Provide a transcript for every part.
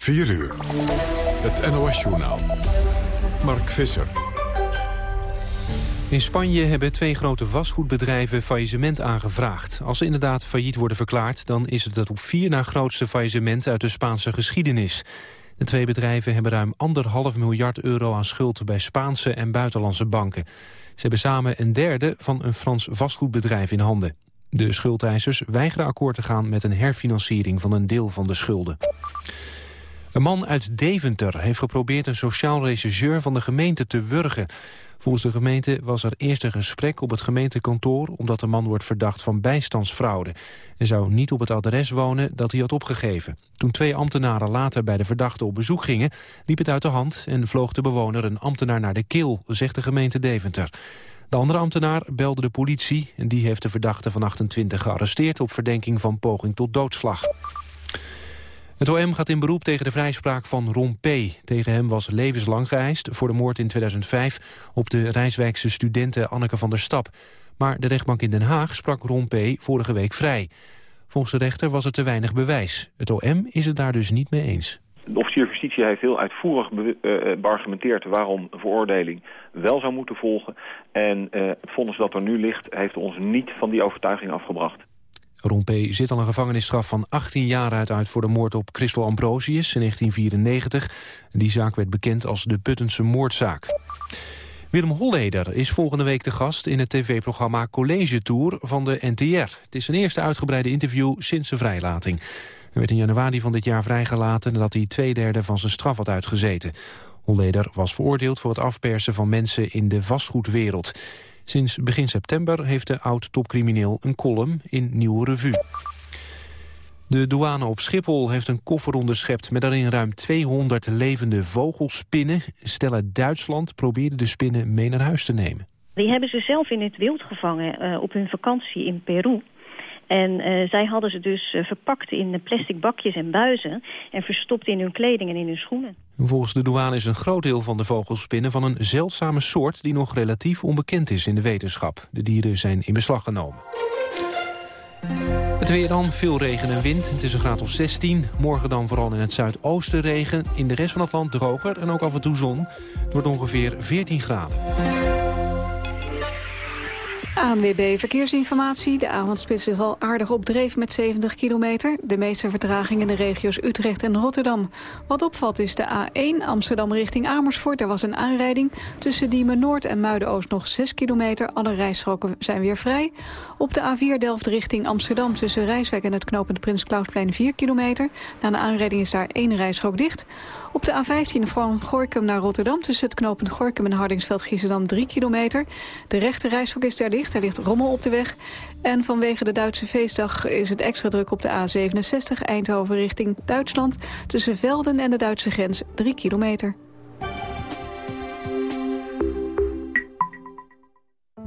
4 uur. Het NOS-journaal. Mark Visser. In Spanje hebben twee grote vastgoedbedrijven faillissement aangevraagd. Als ze inderdaad failliet worden verklaard... dan is het het op vier na grootste faillissement uit de Spaanse geschiedenis. De twee bedrijven hebben ruim anderhalf miljard euro aan schuld... bij Spaanse en buitenlandse banken. Ze hebben samen een derde van een Frans vastgoedbedrijf in handen. De schuldeisers weigeren akkoord te gaan met een herfinanciering van een deel van de schulden. Een man uit Deventer heeft geprobeerd een sociaal rechercheur van de gemeente te wurgen. Volgens de gemeente was er eerst een gesprek op het gemeentekantoor... omdat de man wordt verdacht van bijstandsfraude. Hij zou niet op het adres wonen dat hij had opgegeven. Toen twee ambtenaren later bij de verdachte op bezoek gingen... liep het uit de hand en vloog de bewoner een ambtenaar naar de keel... zegt de gemeente Deventer. De andere ambtenaar belde de politie... en die heeft de verdachte van 28 gearresteerd... op verdenking van poging tot doodslag. Het OM gaat in beroep tegen de vrijspraak van Ron P. Tegen hem was levenslang geëist voor de moord in 2005 op de Rijswijkse studente Anneke van der Stap. Maar de rechtbank in Den Haag sprak Ron P. vorige week vrij. Volgens de rechter was er te weinig bewijs. Het OM is het daar dus niet mee eens. De officier van justitie heeft heel uitvoerig uh, beargumenteerd waarom veroordeling wel zou moeten volgen. En uh, het vonnis dat er nu ligt heeft ons niet van die overtuiging afgebracht. Rompe zit al een gevangenisstraf van 18 jaar uit, voor de moord op Christel Ambrosius in 1994. Die zaak werd bekend als de Puttense moordzaak. Willem Holleder is volgende week de gast in het tv-programma College Tour van de NTR. Het is zijn eerste uitgebreide interview sinds zijn vrijlating. Hij werd in januari van dit jaar vrijgelaten nadat hij twee derde van zijn straf had uitgezeten. Holleder was veroordeeld voor het afpersen van mensen in de vastgoedwereld. Sinds begin september heeft de oud-topcrimineel een column in Nieuwe Revue. De douane op Schiphol heeft een koffer onderschept... met daarin ruim 200 levende vogelspinnen. Stellen Duitsland probeerde de spinnen mee naar huis te nemen. Die hebben ze zelf in het wild gevangen uh, op hun vakantie in Peru. En uh, zij hadden ze dus uh, verpakt in plastic bakjes en buizen... en verstopt in hun kleding en in hun schoenen. Volgens de douane is een groot deel van de vogelspinnen van een zeldzame soort... die nog relatief onbekend is in de wetenschap. De dieren zijn in beslag genomen. Het weer dan, veel regen en wind. Het is een graad of 16. Morgen dan vooral in het zuidoosten regen. In de rest van het land droger en ook af en toe zon. Het wordt ongeveer 14 graden. ANWB Verkeersinformatie. De avondspits is al aardig op dreef met 70 kilometer. De meeste vertraging in de regio's Utrecht en Rotterdam. Wat opvalt is de A1 Amsterdam richting Amersfoort. Er was een aanrijding. Tussen Diemen Noord en Muiden-Oost nog 6 kilometer. Alle rijstroken zijn weer vrij. Op de A4 Delft richting Amsterdam tussen Rijswijk en het knooppunt Prins Klausplein 4 kilometer. Na een aanrijding is daar één rijstrook dicht. Op de A15 van Gorkum naar Rotterdam... tussen het knooppunt Gorkum en Hardingsveld-Giessendam 3 kilometer. De rechte reishok is daar dicht, er ligt rommel op de weg. En vanwege de Duitse feestdag is het extra druk op de A67... Eindhoven richting Duitsland. Tussen Velden en de Duitse grens 3 kilometer.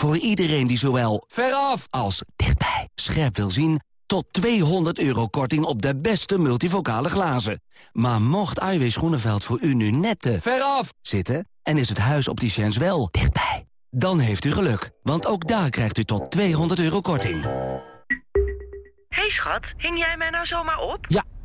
Voor iedereen die zowel veraf als dichtbij scherp wil zien tot 200 euro korting op de beste multivocale glazen. Maar mocht Iwis Groeneveld voor u nu net te veraf zitten... en is het huis op die chance wel dichtbij... dan heeft u geluk, want ook daar krijgt u tot 200 euro korting. hey schat, hing jij mij nou zomaar op? Ja,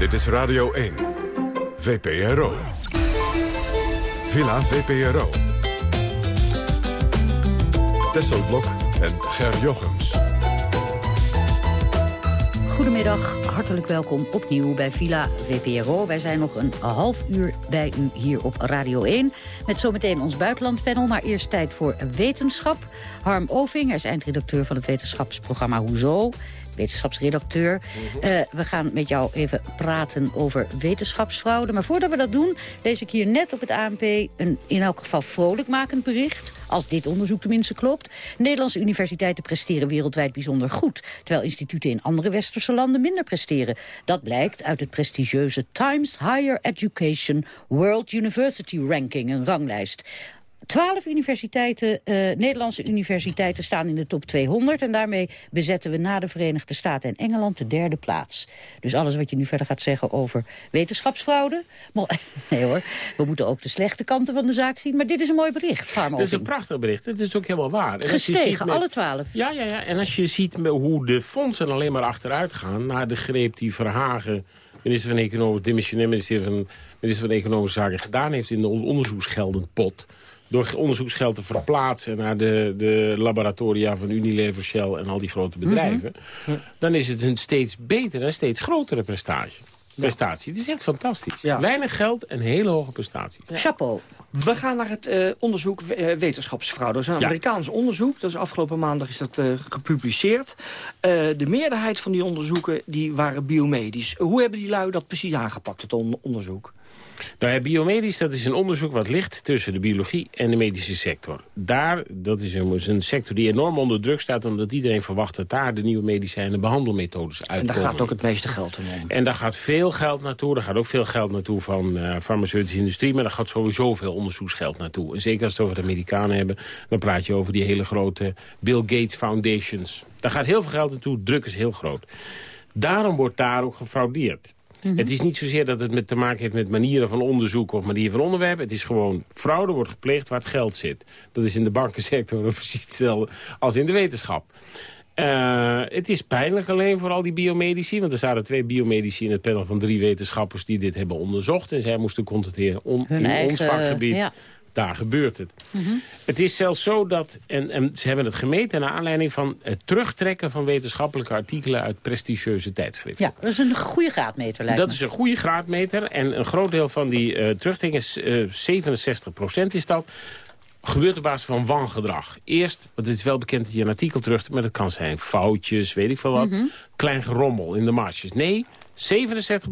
Dit is Radio 1. VPRO. Villa VPRO. Tesselblok en Ger Jochems. Goedemiddag, hartelijk welkom opnieuw bij Villa VPRO. Wij zijn nog een half uur bij u hier op Radio 1. Met zometeen ons buitenlandpanel, maar eerst tijd voor wetenschap. Harm Oving, hij is eindredacteur van het wetenschapsprogramma Hoezo wetenschapsredacteur. Uh, we gaan met jou even praten over wetenschapsfraude. Maar voordat we dat doen, lees ik hier net op het ANP... een in elk geval vrolijkmakend bericht, als dit onderzoek tenminste klopt. Nederlandse universiteiten presteren wereldwijd bijzonder goed... terwijl instituten in andere westerse landen minder presteren. Dat blijkt uit het prestigieuze Times Higher Education World University Ranking, een ranglijst. Twaalf universiteiten, uh, Nederlandse universiteiten staan in de top 200. En daarmee bezetten we na de Verenigde Staten en Engeland de derde plaats. Dus alles wat je nu verder gaat zeggen over wetenschapsfraude. nee hoor, we moeten ook de slechte kanten van de zaak zien. Maar dit is een mooi bericht, Het is een prachtig bericht. Het is ook helemaal waar. En Gestegen, met, alle twaalf. Ja, ja, ja. En als je ziet hoe de fondsen alleen maar achteruit gaan... naar de greep die Verhagen minister van Economische, dimissionair minister van, minister van Economische Zaken gedaan heeft in de onderzoeksgeldenpot door onderzoeksgeld te verplaatsen naar de, de laboratoria van Unilever, Shell en al die grote mhm. bedrijven... dan is het een steeds betere en steeds grotere prestatie. prestatie. Het is echt fantastisch. Weinig geld en hele hoge prestaties. Chapeau. We gaan naar het uh, onderzoek uh, wetenschapsfraude. Dat is een Amerikaans onderzoek. Dat is afgelopen maandag is dat uh, gepubliceerd. de meerderheid van die onderzoeken die waren biomedisch. Hoe hebben die lui dat precies aangepakt, het on onderzoek? Nou ja, biomedisch, dat is een onderzoek wat ligt tussen de biologie en de medische sector. Daar, dat is een, een sector die enorm onder druk staat... omdat iedereen verwacht dat daar de nieuwe medicijnen en behandelmethodes uitkomen. En daar gaat ook het meeste geld om. En daar gaat veel geld naartoe. Er gaat ook veel geld naartoe van uh, farmaceutische industrie... maar daar gaat sowieso veel onderzoeksgeld naartoe. En zeker als we het over de Amerikanen hebben... dan praat je over die hele grote Bill Gates Foundations. Daar gaat heel veel geld naartoe, druk is heel groot. Daarom wordt daar ook gefraudeerd. Mhm. Het is niet zozeer dat het met te maken heeft met manieren van onderzoek of manieren van onderwerp. Het is gewoon, fraude wordt gepleegd waar het geld zit. Dat is in de bankensector precies hetzelfde als in de wetenschap. Uh, het is pijnlijk alleen voor al die biomedici. Want er zaten twee biomedici in het panel van drie wetenschappers... die dit hebben onderzocht. En zij moesten constateren on, in eigen, ons vakgebied... Ja daar gebeurt het. Mhm. Het is zelfs zo dat, en, en, ze hebben het gemeten... naar aanleiding van het terugtrekken van wetenschappelijke artikelen... uit prestigieuze tijdschriften. Ja, dat is een goede graadmeter, lijkt Dat is een goede graadmeter. En een groot deel van die uh, terugtrekkingen, uh, 67% is dat gebeurt op basis van wangedrag. Eerst, want het is wel bekend dat je een artikel terug... maar dat kan zijn foutjes, weet ik veel wat. Mhm. Klein gerommel in de marges. Nee, 67%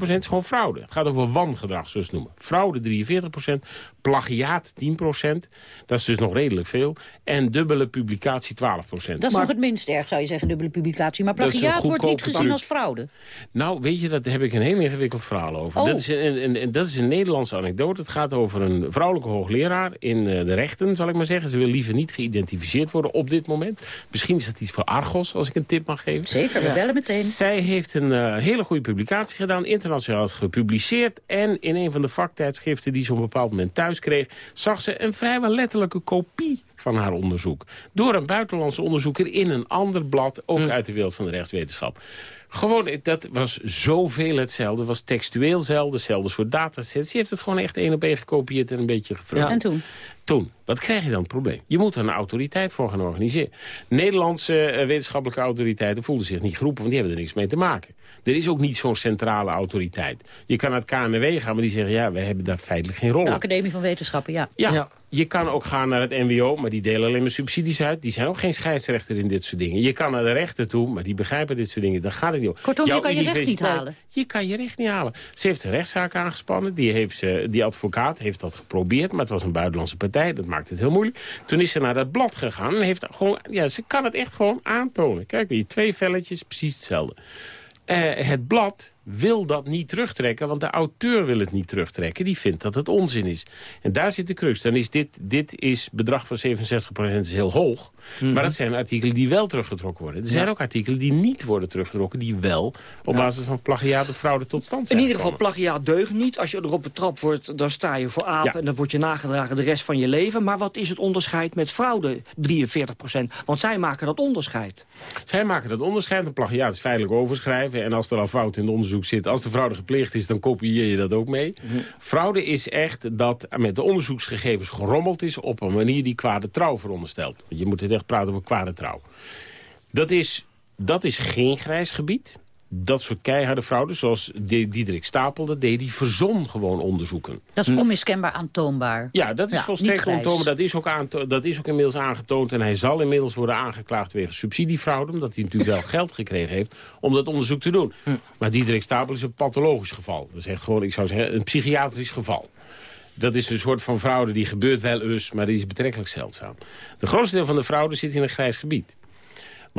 is gewoon fraude. Het gaat over wangedrag, zoals ze noemen. Fraude 43%, plagiaat 10%. Dat is dus nog redelijk veel. En dubbele publicatie 12%. Dat is maar, nog het minst erg, zou je zeggen, dubbele publicatie. Maar plagiaat wordt niet gezien als fraude. Nou, weet je, daar heb ik een heel ingewikkeld verhaal over. Oh. Dat, is een, een, dat is een Nederlandse anekdote. Het gaat over een vrouwelijke hoogleraar in eh, de rechten, zal ik maar zeggen. Ze wil liever niet geïdentificeerd worden op dit moment. Misschien is dat iets voor Argos, als ik een tip mag geven. Zeker, we bellen meteen. Zij heeft een uh, hele goede publicatie gedaan, internationaal gepubliceerd... en in een van de vaktijdschriften die ze op een bepaald moment thuis kreeg... zag ze een vrijwel letterlijke kopie van haar onderzoek. Door een buitenlandse onderzoeker in een ander blad, ook hm. uit de wereld van de rechtswetenschap. Gewoon, dat was zoveel hetzelfde. was textueel hetzelfde, hetzelfde soort datasets. Je heeft het gewoon echt één op één gekopieerd en een beetje gevuld. Ja. En toen? Toen. Wat krijg je dan het probleem? Je moet er een autoriteit voor gaan organiseren. Nederlandse uh, wetenschappelijke autoriteiten voelden zich niet geroepen... want die hebben er niks mee te maken. Er is ook niet zo'n centrale autoriteit. Je kan naar het KNW gaan, maar die zeggen... ja, we hebben daar feitelijk geen rol De Academie van Wetenschappen, ja. Ja, je kan ook gaan naar het NWO, maar die delen alleen maar subsidies uit. Die zijn ook geen scheidsrechter in dit soort dingen. Je kan naar de rechter toe, maar die begrijpen dit soort dingen. Dan gaat het niet om. Kortom, je kan je recht niet halen. Je kan je recht niet halen. Ze heeft een rechtszaak aangespannen. Die, heeft ze, die advocaat heeft dat geprobeerd, maar het was een buitenlandse partij. Dat maakt het heel moeilijk. Toen is ze naar dat blad gegaan en heeft gewoon... Ja, ze kan het echt gewoon aantonen. Kijk, je twee velletjes, precies hetzelfde. Uh, het blad wil dat niet terugtrekken, want de auteur wil het niet terugtrekken. Die vindt dat het onzin is. En daar zit de crux. Dan is dit, dit is bedrag van 67% is heel hoog. Mhm. Maar dat zijn artikelen die wel teruggetrokken worden. Er zijn ook artikelen die niet worden teruggetrokken... die wel op basis van plagiaat of fraude tot stand zijn In ieder geval, plagiaat deugt niet. Als je erop betrapt wordt, dan sta je voor aap... en dan word je nagedragen de rest van je leven. Maar wat is het onderscheid met fraude, 43% Want zij maken dat onderscheid. Zij maken dat onderscheid. Een plagiaat is feitelijk overschrijven. En als er al fout in het onderzoek zit... als de fraude gepleegd is, dan kopieer je dat ook mee. Mhm. Fraude is echt dat met de onderzoeksgegevens gerommeld is... op een manier die kwade trouw veronderstelt. Je moet het echt praten over kwade trouw. Dat is, dat is geen grijs gebied. Dat soort keiharde fraude, zoals Diederik Stapel dat deed, die verzon gewoon onderzoeken. Dat is onmiskenbaar aantoonbaar. Ja, dat is Ja, volstrekt ontoonbaar. Dat is, ook aanto- dat is ook inmiddels aangetoond. En hij zal inmiddels worden aangeklaagd wegens subsidiefraude... omdat hij natuurlijk wel geld gekregen heeft om dat onderzoek te doen. Maar Diederik Stapel is een pathologisch geval. Dat is echt gewoon, ik zou zeggen, een psychiatrisch geval. Dat is een soort van fraude die gebeurt wel eens, maar die is betrekkelijk zeldzaam. De grootste deel van de fraude zit in een grijs gebied.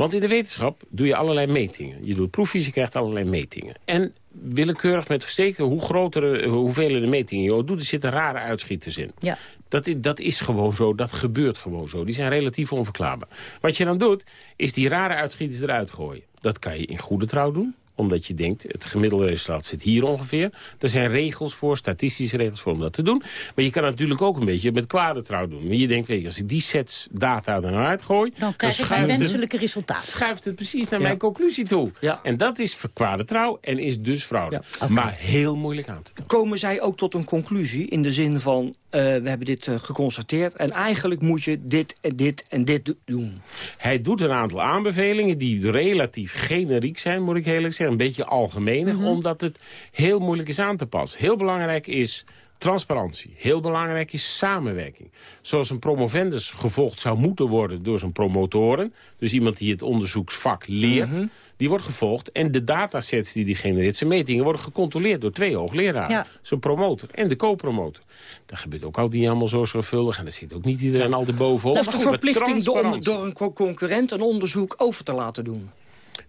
Want in de wetenschap doe je allerlei metingen. Je doet proefjes, je krijgt allerlei metingen. En willekeurig met steken, hoe grotere hoeveelheden metingen je doet... er zitten rare uitschieters in. Ja. Dat is, dat is gewoon zo, dat gebeurt gewoon zo. Die zijn relatief onverklaarbaar. Wat je dan doet, is die rare uitschieters eruit gooien. Dat kan je in goede trouw doen omdat je denkt, het gemiddelde resultaat zit hier ongeveer. Er zijn regels voor, statistische regels voor om dat te doen. Maar je kan natuurlijk ook een beetje met kwade trouw doen. Maar je denkt, weet je, als ik die sets data er nou uitgooi... Dan krijg je geen wenselijke resultaten. schuift het precies naar Ja. mijn conclusie toe. Ja. En dat is kwade trouw en is dus fraude. Maar heel moeilijk aan te tonen. Komen zij ook tot een conclusie in de zin van... eh, we hebben dit eh, geconstateerd en eigenlijk moet je dit en dit en dit do- doen. Hij doet een aantal aanbevelingen die relatief generiek zijn, moet ik eerlijk zeggen. Een beetje algemenig, omdat het heel moeilijk is aan te passen. Heel belangrijk is transparantie. Heel belangrijk is samenwerking. Zoals een promovendus gevolgd zou moeten worden door zijn promotoren. Dus iemand die het onderzoeksvak leert. Die wordt gevolgd. En de datasets die die genereert, zijn metingen, worden gecontroleerd door twee hoogleraren. Ja. Zijn promotor en de co-promotor. Dat gebeurt ook al niet allemaal zo zorgvuldig. En daar zit ook niet iedereen altijd bovenop. Of de verplichting door, door een co- concurrent een onderzoek over te laten doen.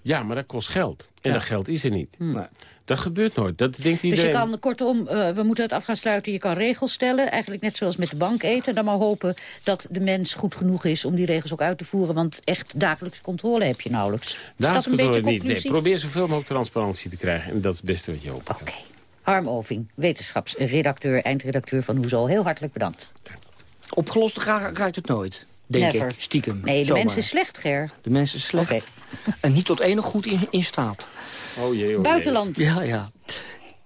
Ja, maar dat kost geld. En Ja. dat geld is er niet. Nee. Dat gebeurt nooit. Dat denkt Dus iedereen. je kan, kortom, eh, we moeten het af gaan sluiten. Je kan regels stellen, eigenlijk net zoals met de bank eten. Dan maar hopen dat de mens goed genoeg is om die regels ook uit te voeren. Want echt dagelijkse controle heb je nauwelijks. Is Daar dat een beetje niet. Nee, probeer zoveel mogelijk transparantie te krijgen. En dat is het beste wat je hoopt. Oké. Harm Oving, wetenschapsredacteur, eindredacteur van Hoezo. Heel hartelijk bedankt. Opgelost ra- raakt het nooit, denk Never. ik, stiekem. Nee, de Zomaar. mens is slecht, Ger. De mens is slecht en niet tot enig goed in, in staat. Oh jee, oh jee. Buitenland. Ja, ja.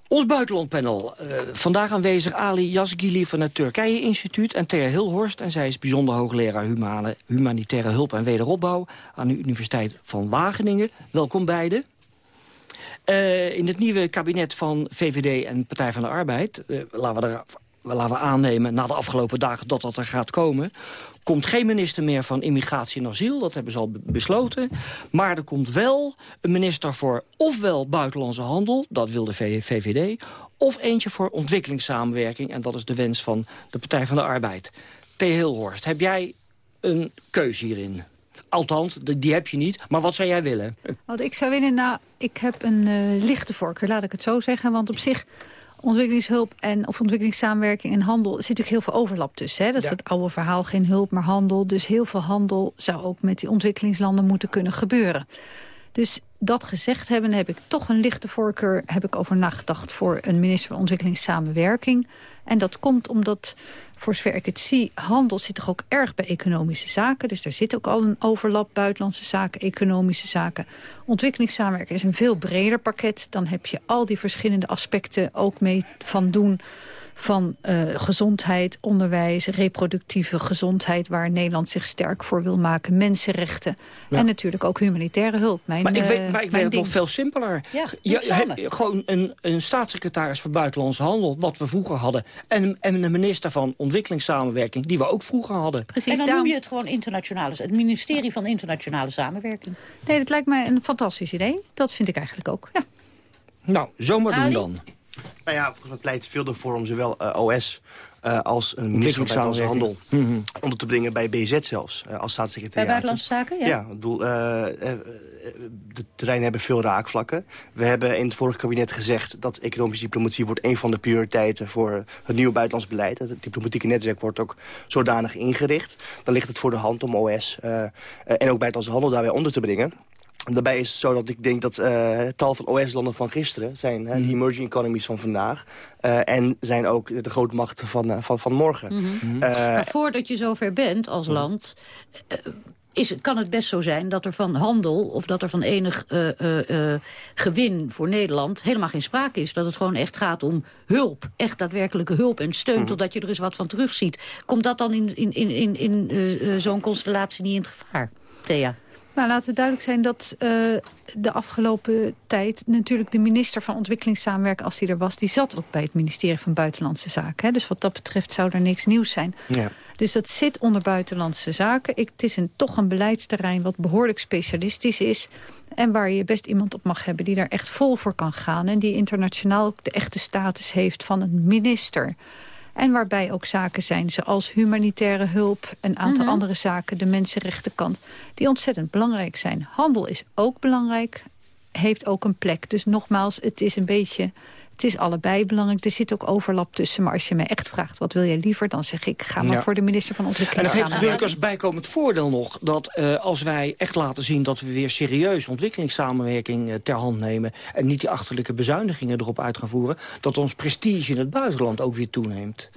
Ons buitenlandpanel. eh, vandaag aanwezig Ali Yazgili van het Turkije Instituut... en Thea Hilhorst. En zij is bijzonder hoogleraar humane, humanitaire hulp en wederopbouw... aan de Universiteit van Wageningen. Welkom beiden. Eh, in het nieuwe kabinet van VVD en Partij van de Arbeid... eh, laten, we er, laten we aannemen na de afgelopen dagen dat dat er gaat komen... komt geen minister meer van immigratie en asiel. Dat hebben ze al be- besloten. Maar er komt wel een minister voor ofwel buitenlandse handel... dat wil de VVD... of eentje voor ontwikkelingssamenwerking... en dat is de wens van de Partij van de Arbeid. T. Hilhorst, heb jij een keuze hierin? Althans, die heb je niet. Maar wat zou jij willen? Wat ik zou willen, nou, ik heb een eh, lichte voorkeur, laat ik het zo zeggen. Want op zich, ontwikkelingshulp en of ontwikkelingssamenwerking en handel... er zit natuurlijk heel veel overlap tussen. Hè? Dat is Ja. het oude verhaal, geen hulp, maar handel. Dus heel veel handel zou ook met die ontwikkelingslanden moeten kunnen gebeuren. Dus dat gezegd hebben, heb ik toch een lichte voorkeur... heb ik over nagedacht voor een minister van Ontwikkelingssamenwerking. En dat komt omdat, voor zover ik het zie... handel zit toch ook erg bij economische zaken. Dus er zit ook al een overlap, buitenlandse zaken, economische zaken. Ontwikkelingssamenwerking is een veel breder pakket. Dan heb je al die verschillende aspecten ook mee van doen van eh, gezondheid, onderwijs, reproductieve gezondheid... waar Nederland zich sterk voor wil maken, mensenrechten... Ja. en natuurlijk ook humanitaire hulp. Mijn, Maar ik eh, weet, maar ik mijn weet het nog veel simpeler. Ja, he- gewoon een, een staatssecretaris voor Buitenlandse Handel, wat we vroeger hadden. En, en een minister van Ontwikkelingssamenwerking, die we ook vroeger hadden. Precies, en dan daarom- noem je het gewoon internationale, het ministerie van internationale samenwerking. Nee, dat lijkt mij een fantastisch idee. Dat vind ik eigenlijk ook, ja. Nou, zomaar doen Ali? dan. Nou ja, volgens mij pleit veel ervoor om zowel eh, OS eh, als een minister van Buitenlandse Handel Mhm. onder te brengen bij BZ zelfs, eh, als Bij staatssecretaris. buitenlandse zaken, ja. Ja, ik bedoel, de terreinen hebben veel raakvlakken. We hebben in het vorige kabinet gezegd dat economische diplomatie wordt een van de prioriteiten voor het nieuwe buitenlands beleid. Het diplomatieke netwerk wordt ook zodanig ingericht. Dan ligt het voor de hand om OS en ook buitenlandse handel daarbij onder te brengen. Daarbij is het zo dat ik denk dat eh, het tal van OS-landen van gisteren... zijn hè, de emerging economies van vandaag... eh, en zijn ook de grootmachten van, eh, van, van morgen. Mhm. Eh, Maar voordat je zover bent als land... is, kan het best zo zijn dat er van handel... of dat er van enig eh, eh, eh, gewin voor Nederland helemaal geen sprake is. Dat het gewoon echt gaat om hulp. Echt daadwerkelijke hulp en steun... totdat je er eens wat van terugziet. Komt dat dan in, in, in, in, in zo'n constellatie niet in het gevaar, Thea? Nou, laten we duidelijk zijn dat uh, de afgelopen tijd... natuurlijk de minister van Ontwikkelingssamenwerking, als die er was... die zat ook bij het ministerie van Buitenlandse Zaken. Hè? Dus wat dat betreft zou er niks nieuws zijn. Ja. Dus dat zit onder Buitenlandse Zaken. Ik, het is een, toch een beleidsterrein wat behoorlijk specialistisch is... en waar je best iemand op mag hebben die daar echt vol voor kan gaan... en die internationaal ook de echte status heeft van een minister... En waarbij ook zaken zijn zoals humanitaire hulp... en een aantal mhm. andere zaken, de mensenrechtenkant... die ontzettend belangrijk zijn. Handel is ook belangrijk, heeft ook een plek. Dus nogmaals, het is een beetje het is allebei belangrijk. Er zit ook overlap tussen. Maar als je me echt vraagt, wat wil je liever? Dan zeg ik, ga maar voor de minister van Ontwikkeling. En dat heeft natuurlijk als bijkomend voordeel nog... dat uh, als wij echt laten zien dat we weer serieus ontwikkelingssamenwerking uh, ter hand nemen... en niet die achterlijke bezuinigingen erop uit gaan voeren... dat ons prestige in het buitenland ook weer toeneemt.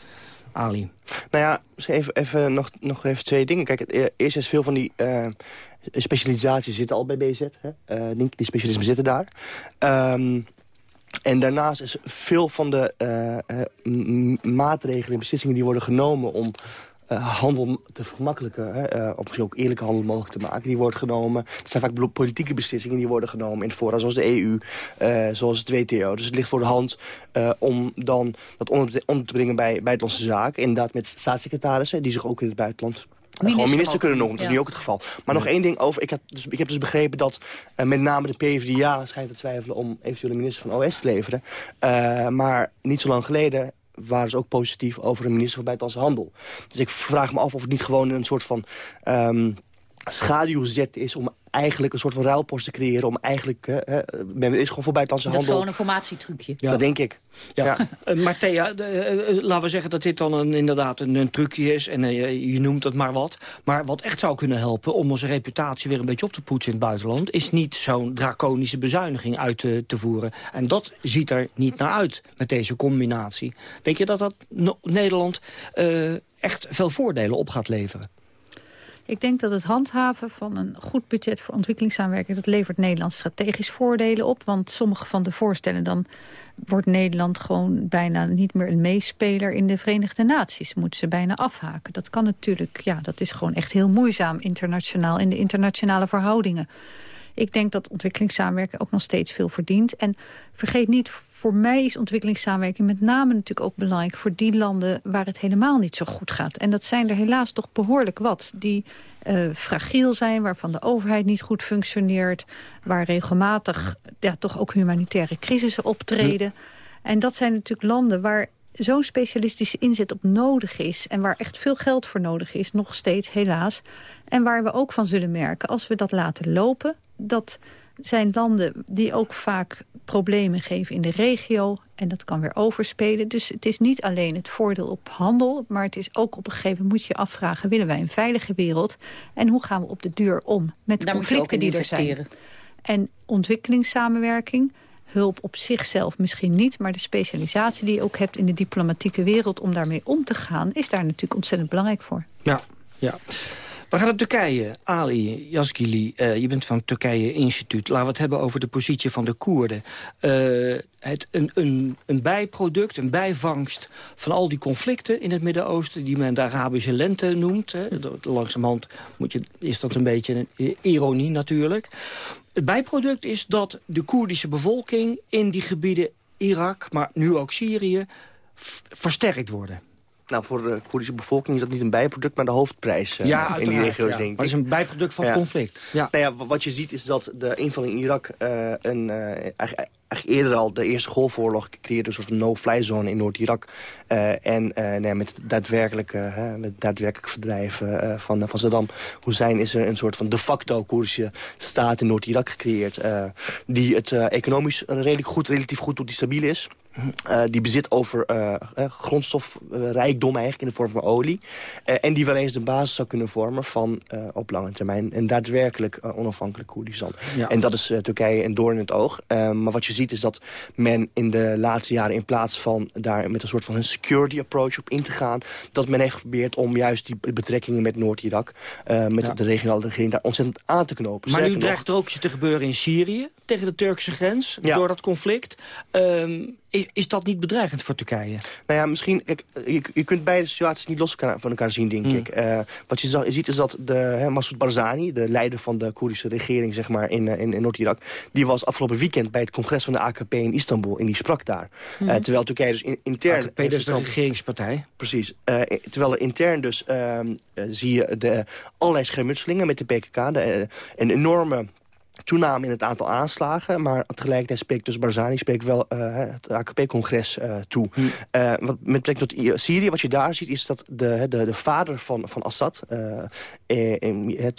Ali. Nou ja, even, even, nog, nog even twee dingen. Kijk, het, e-, eerst is veel van die... Uh, specialisaties zitten al bij BZ. Hè? Uh, die specialismen zitten daar. Um, en daarnaast is veel van de uh, maatregelen en beslissingen die worden genomen... om uh, handel te vergemakkelijken, hè, uh, misschien ook eerlijke handel mogelijk te maken, die worden genomen. Het zijn vaak politieke beslissingen die worden genomen in het voorraad, zoals de EU, zoals het WTO. Dus het ligt voor de hand om dan dat onder te, brengen bij buitenlandse zaken. Inderdaad met staatssecretarissen, die zich ook in het buitenland Minister gewoon minister kunnen noemen, dat is nu ook het geval. Maar nog één ding over, ik heb dus, ik heb dus begrepen dat uh, met name de PvdA schijnt te twijfelen om eventueel een minister van OS te leveren. Uh, maar niet zo lang geleden waren ze ook positief over een minister van Buitenlandse Handel. Dus ik vraag me af of het niet gewoon een soort van um, schaduwzet is om eigenlijk een soort van ruilpost te creëren... om eigenlijk, uh, men is gewoon voor buitenlandse handel... Dat is gewoon een formatietrucje. Ja. Dat denk ik. Ja. ja. Uh, maar Thea, laten we zeggen dat dit dan een, inderdaad een, een trucje is... en je noemt het maar wat. Maar wat echt zou kunnen helpen om onze reputatie weer een beetje op te poetsen in het buitenland... is niet zo'n draconische bezuiniging uit te, te, voeren. En dat ziet er niet naar uit met deze combinatie. Denk je dat dat Nederland echt veel voordelen op gaat leveren? Ik denk dat het handhaven van een goed budget voor ontwikkelingssamenwerking... dat levert Nederland strategisch voordelen op. Want sommige van de voorstellen dan wordt Nederland gewoon bijna niet meer een meespeler in de Verenigde Naties. Moeten ze bijna afhaken. Dat kan natuurlijk, ja, dat is gewoon echt heel moeizaam internationaal in de internationale verhoudingen. Ik denk dat ontwikkelingssamenwerking ook nog steeds veel verdient. En vergeet niet, voor mij is ontwikkelingssamenwerking met name natuurlijk ook belangrijk... voor die landen waar het helemaal niet zo goed gaat. En dat zijn er helaas toch behoorlijk wat. Die uh, fragiel zijn, waarvan de overheid niet goed functioneert... waar regelmatig ja, toch ook humanitaire crisissen optreden. En dat zijn natuurlijk landen waar zo'n specialistische inzet op nodig is... en waar echt veel geld voor nodig is, nog steeds helaas. En waar we ook van zullen merken, als we dat laten lopen... dat zijn landen die ook vaak problemen geven in de regio. En dat kan weer overspelen. Dus het is niet alleen het voordeel op handel... maar het is ook op een gegeven moment moet je afvragen... willen wij een veilige wereld? En hoe gaan we op de duur om met Daar conflicten die er zijn? En ontwikkelingssamenwerking hulp op zichzelf misschien niet... maar de specialisatie die je ook hebt in de diplomatieke wereld... om daarmee om te gaan, is daar natuurlijk ontzettend belangrijk voor. Ja, ja. We gaan naar Turkije. Ali Yazgili, uh, je bent van het Turkije Instituut. Laten we het hebben over de positie van de Koerden. Uh, het, een, een, een bijproduct, een bijvangst van al die conflicten in het Midden-Oosten... die men de Arabische lente noemt. Hè. Langzamerhand moet je, is dat een beetje een ironie natuurlijk. Het bijproduct is dat de Koerdische bevolking in die gebieden Irak... maar nu ook Syrië, versterkt worden. Nou, voor de Koerdische bevolking is dat niet een bijproduct, maar de hoofdprijs uh, ja, in die regio's, ja. denk ik. Maar het is een bijproduct van conflict. Ja. Nou ja, wat je ziet is dat de inval in Irak uh, een, uh, eigenlijk, eerder al de Eerste Golfoorlog creëerde... een soort van no-fly zone in Noord-Irak. en nee, met het daadwerkelijke, met daadwerkelijk verdrijven van, van Saddam Hussein... is er een soort van de facto Koerdische staat in Noord-Irak gecreëerd... die het economisch redelijk goed, relatief goed doet, die stabiel is... Uh, die bezit over uh, grondstofrijkdom eigenlijk in de vorm van olie. Uh, en die wel eens de basis zou kunnen vormen van op lange termijn... een daadwerkelijk onafhankelijk Koerdistan. Ja. En dat is Turkije een doorn in het oog. maar wat je ziet is dat men in de laatste jaren... in plaats van daar met een soort van een security approach op in te gaan... dat men heeft geprobeerd om juist die betrekkingen met Noord-Irak... met de regionale regering daar ontzettend aan te knopen. Maar nu dreigt er ook iets te gebeuren in Syrië tegen de Turkse grens door dat conflict. Ehm, is, is, dat niet bedreigend voor Turkije? Nou ja, misschien... Kijk, je, je kunt beide situaties niet los van elkaar zien, denk hmm. ik. Uh, wat je, je, ziet is dat de, hè, Massoud Barzani, de leider van de Koerdische regering zeg maar, in, in, in Noord-Irak... die was afgelopen weekend bij het congres van de AKP in Istanbul. En die sprak daar. Hmm. Uh, terwijl Turkije dus in, intern... AKP is dus de regeringspartij. Precies. Uh, terwijl er intern dus ehm, zie je de, allerlei schermutselingen met de PKK. De, een enorme toename in het aantal aanslagen. Maar tegelijkertijd spreekt dus Barzani spreekt wel uh, het AKP-congres uh, toe. Hm. Uh, wat met betrekking tot Syrië, wat je daar ziet... is dat de, de, de vader van, van Assad,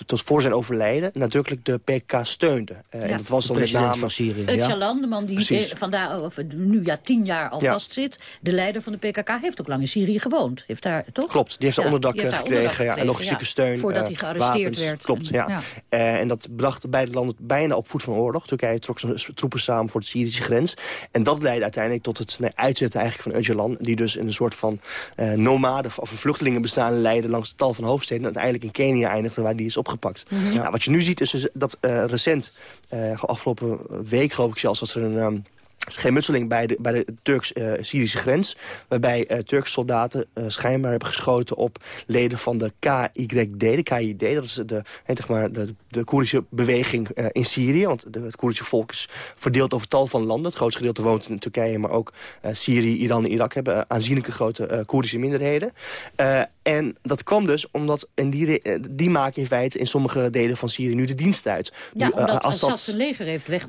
tot voor zijn overlijden... nadrukkelijk de PK steunde. Ja, en dat was dan met name... van Syrië. Öcalan, de man die vandaar, of, nu ja tien jaar al ja. vastzit... de leider van de PKK, heeft ook lang in Syrië gewoond. Heeft daar, toch? Klopt, die heeft daar onderdak gekregen. gekregen ja, en logistieke steun. Voordat hij gearresteerd werd. Klopt, ja. en dat bracht beide landen bijna op voet van oorlog. Turkije trok zijn troepen samen voor de Syrische grens. En dat leidde uiteindelijk tot het nee, uitzetten eigenlijk van Öcalan... die dus in een soort van uh, nomade of vluchtelingenbestaan leidde... langs tal van hoofdsteden en uiteindelijk in Kenia eindigde... waar die is opgepakt. Mhm. nou, wat je nu ziet is dus dat uh, recent, uh, afgelopen week geloof ik zelfs... was er een... Um, schermutseling bij de, bij de Turks-Syrische grens. Waarbij uh, Turkse soldaten uh, schijnbaar hebben geschoten op leden van de KYD. De KID, dat is de, zeg maar, de, de Koerdische beweging in Syrië. Want de, het Koerdische volk is verdeeld over tal van landen. Het grootste gedeelte woont in Turkije, maar ook Syrië, Iran en Irak hebben aanzienlijke grote Koerdische minderheden. En dat kwam dus omdat en die, die maken in feite in sommige delen van Syrië nu de dienst uit. Ja, nu, omdat Assad zijn leger heeft weg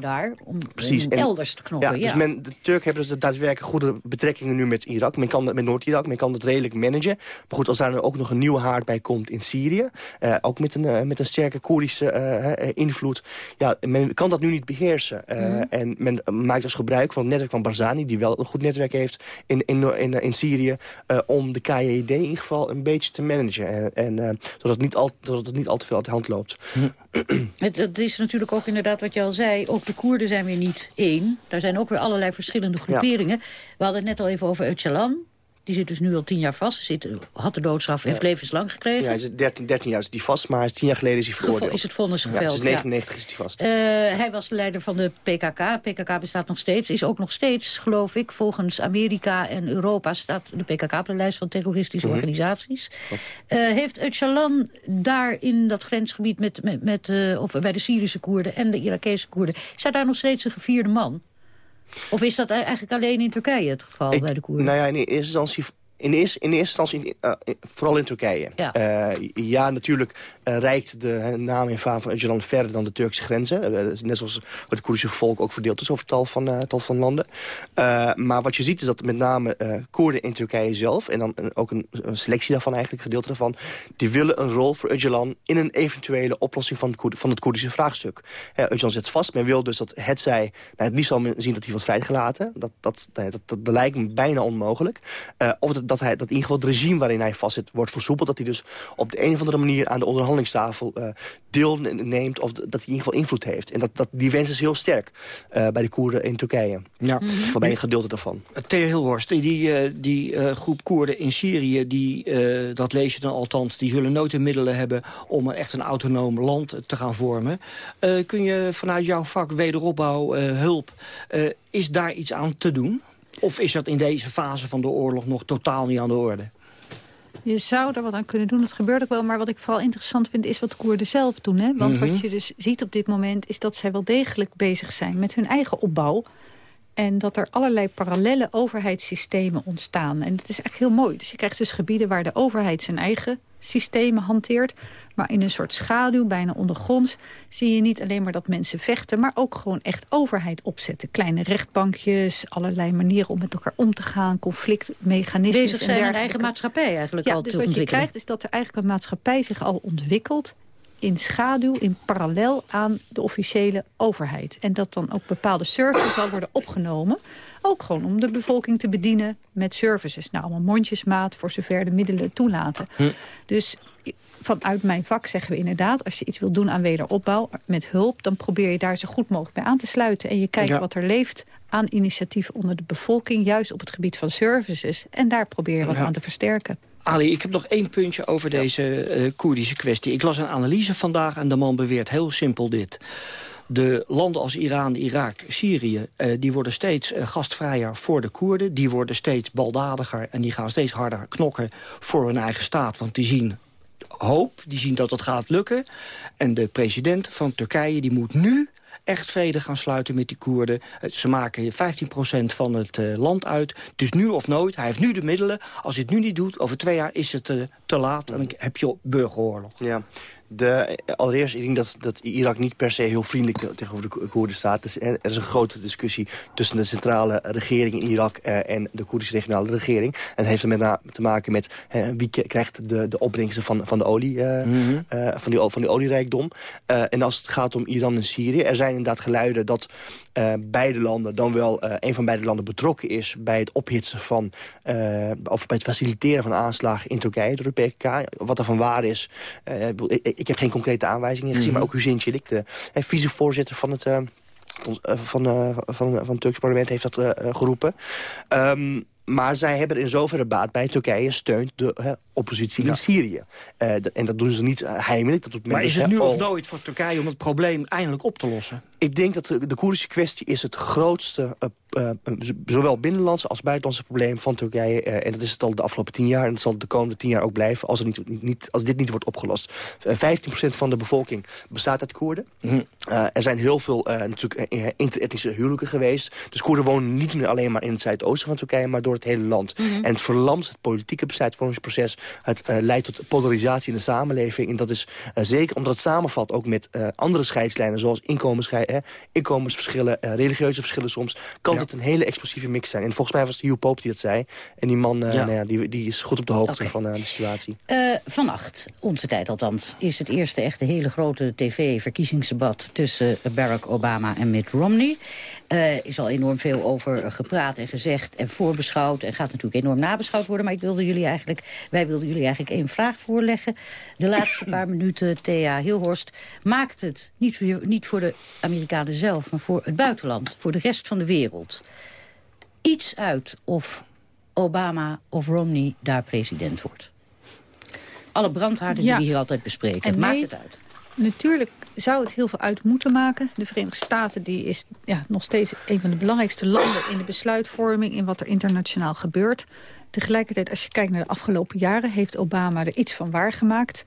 daar. Om Precies. elders te knoppen. Ja, dus men, de Turken hebben dus daadwerkelijk goede betrekkingen nu met Irak. Men kan met Noord-Irak, men kan het redelijk managen. Maar goed, als daar ook nog een nieuwe haard bij komt in Syrië... Uh, ook met een, uh, met een sterke Koerdische uh, invloed... ja, men kan dat nu niet beheersen. Mm. En men maakt dus gebruik van het netwerk van Barzani... die wel een goed netwerk heeft in, in, in, in Syrië... om de KJD in ieder geval een beetje te managen. En, en zodat, het niet al, zodat het niet al te veel uit de hand loopt. Het, het, is natuurlijk ook inderdaad wat je al zei. Ook de Koerden zijn weer niet één. Daar zijn ook weer allerlei verschillende groeperingen. We hadden het net al even over Öcalan. Die zit dus nu al tien jaar vast. Zit, had de doodstraf, heeft levenslang gekregen. Ja, hij is 13, 13 jaar is die vast, maar is tien jaar geleden is hij veroordeeld. Is het vonnis geveld. Ja, sinds 99 is hij vast. Uh, hij was de leider van de PKK. PKK bestaat nog steeds. Is ook nog steeds, geloof ik, volgens Amerika en Europa... staat de PKK op de lijst van terroristische mhm. organisaties. Uh, heeft Öcalan daar in dat grensgebied met, met, met uh, of bij de Syrische Koerden en de Irakese Koerden... is hij daar nog steeds een gevierde man? Of is dat eigenlijk alleen in Turkije het geval bij de Koerden? Nou ja, in eerste instantie in eerste, in eerste instantie, uh, vooral in Turkije. Ja, uh, ja natuurlijk uh, reikt de naam en faam van Öcalan verder dan de Turkse grenzen. net zoals het Koerdische volk ook verdeeld is over tal van, tal van landen. maar wat je ziet is dat met name Koerden in Turkije zelf... en dan ook een, een, selectie daarvan eigenlijk, gedeelte daarvan... die willen een rol voor Öcalan in een eventuele oplossing van het, van het Koerdische vraagstuk. Öcalan zet vast, men wil dus dat het zij... Nou, het liefst zal zien dat hij wordt vrijgelaten. Dat, dat, dat, dat, dat lijkt me bijna onmogelijk. of het, dat, hij, dat in ieder geval het regime waarin hij vastzit wordt versoepeld. Dat hij dus op de een of andere manier aan de onderhandelingstafel uh, deelneemt. Of dat hij in ieder geval invloed heeft. En dat, dat, die wens is heel sterk uh, bij de Koerden in Turkije. Ja. Mm -hmm. Bij een gedeelte daarvan. Theo Hilhorst, die, uh, die groep Koerden in Syrië, die, dat lees je dan althans, die zullen nooit de middelen hebben om echt een autonoom land te gaan vormen. kun je vanuit jouw vak wederopbouw, hulp, is daar iets aan te doen? Of is dat in deze fase van de oorlog nog totaal niet aan de orde? Je zou er wat aan kunnen doen, dat gebeurt ook wel. Maar wat ik vooral interessant vind, is wat de Koerden zelf doen. Hè? Want wat mhm. je dus ziet op dit moment, is dat zij wel degelijk bezig zijn... met hun eigen opbouw. En dat er allerlei parallele overheidssystemen ontstaan. En dat is echt heel mooi. Dus je krijgt dus gebieden waar de overheid zijn eigen systemen hanteert. Maar in een soort schaduw, bijna ondergronds, zie je niet alleen maar dat mensen vechten... maar ook gewoon echt overheid opzetten. Kleine rechtbankjes, allerlei manieren om met elkaar om te gaan... conflictmechanismen. Deze zijn een eigen maatschappij eigenlijk ja, al dus wat je krijgt is dat er eigenlijk een maatschappij zich al ontwikkelt in schaduw, in parallel aan de officiële overheid. En dat dan ook bepaalde services zal worden opgenomen. Ook gewoon om de bevolking te bedienen met services. Nou, allemaal mondjesmaat voor zover de middelen toelaten. Hm. Dus vanuit mijn vak zeggen we inderdaad... als je iets wil doen aan wederopbouw met hulp... dan probeer je daar zo goed mogelijk bij aan te sluiten. En je kijkt wat er leeft aan initiatief onder de bevolking... juist op het gebied van services. En daar probeer je wat aan te versterken. Ali, ik heb nog één puntje over deze uh, Koerdische kwestie. Ik las een analyse vandaag en de man beweert heel simpel dit. De landen als Iran, Irak, Syrië, uh, die worden steeds uh, gastvrijer voor de Koerden. Die worden steeds baldadiger en die gaan steeds harder knokken voor hun eigen staat. Want die zien hoop, die zien dat het gaat lukken. En de president van Turkije die moet nu echt vrede gaan sluiten met die Koerden. Ze maken 15% van het land uit. Dus nu of nooit. Hij heeft nu de middelen. Als hij het nu niet doet, over twee jaar is het te laat. En dan heb je burgeroorlog. Ja. De, allereerst, ik denk dat, dat Irak niet per se heel vriendelijk tegenover de Koerden staat. Dus, er is een grote discussie tussen de centrale regering in Irak uh, en de Koerdische regionale regering. En dat heeft er met te maken met wie krijgt de, de opbrengsten van, van, de olie, uh, mm -hmm. van, die, van die olierijkdom. en als het gaat om Iran en Syrië, er zijn inderdaad geluiden dat beide landen, dan wel een van beide landen betrokken is bij het ophitsen van, of bij het faciliteren van aanslagen in Turkije door de PKK. Wat er van waar is, ik, ik heb geen concrete aanwijzingen gezien, mm -hmm. maar ook Hussein Çelik, de eh, vicevoorzitter van het... Uh, van, uh, van, van het Turks parlement heeft dat geroepen. Um, maar zij hebben in zoverre baat bij. Turkije steunt de oppositie ja. in Syrië. Uh, en dat doen ze niet heimelijk. Dat doet maar is het nu of nooit voor Turkije om het probleem eindelijk op te lossen? Ik denk dat de, de Koerdische kwestie is het grootste... Uh, uh, zowel binnenlandse als buitenlandse probleem van Turkije. en dat is het al de afgelopen tien jaar. En dat zal de komende tien jaar ook blijven als, er niet, niet, als dit niet wordt opgelost. 15% van de bevolking bestaat uit Koerden. Mm. er zijn heel veel natuurlijk interetnische huwelijken geweest. Dus Koerden wonen niet meer alleen maar in het zuidoosten van Turkije... maar door het hele land. Mm -hmm. En het verlamt het politieke besluitvormingsproces. Het uh, leidt tot polarisatie in de samenleving. En dat is uh, zeker omdat het samenvalt ook met uh, andere scheidslijnen... zoals inkomensverschillen, religieuze verschillen soms... kan ja. het een hele explosieve mix zijn. En volgens mij was het Hugh Pope die dat zei. En die man ja. nou ja, die, die is goed op de hoogte okay. van de situatie. vannacht, onze tijd althans, is het eerste echte hele grote tv-verkiezingsdebat... tussen Barack Obama en Mitt Romney. Er is al enorm veel over gepraat en gezegd en voorbeschouwd. En gaat natuurlijk enorm nabeschouwd worden. Maar ik wilde jullie eigenlijk, wij wilden jullie eigenlijk één vraag voorleggen. De laatste paar minuten, Thea Hilhorst. Maakt het, niet voor, niet voor de Amerikanen zelf, maar voor het buitenland. Voor de rest van de wereld. Iets uit of Obama of Romney daar president wordt? Alle brandhaarden ja. die we hier altijd bespreken. En Maakt het uit? Natuurlijk zou het heel veel uit moeten maken. De Verenigde Staten die is ja, nog steeds een van de belangrijkste landen... in de besluitvorming, in wat er internationaal gebeurt. Tegelijkertijd, als je kijkt naar de afgelopen jaren... heeft Obama er iets van waargemaakt.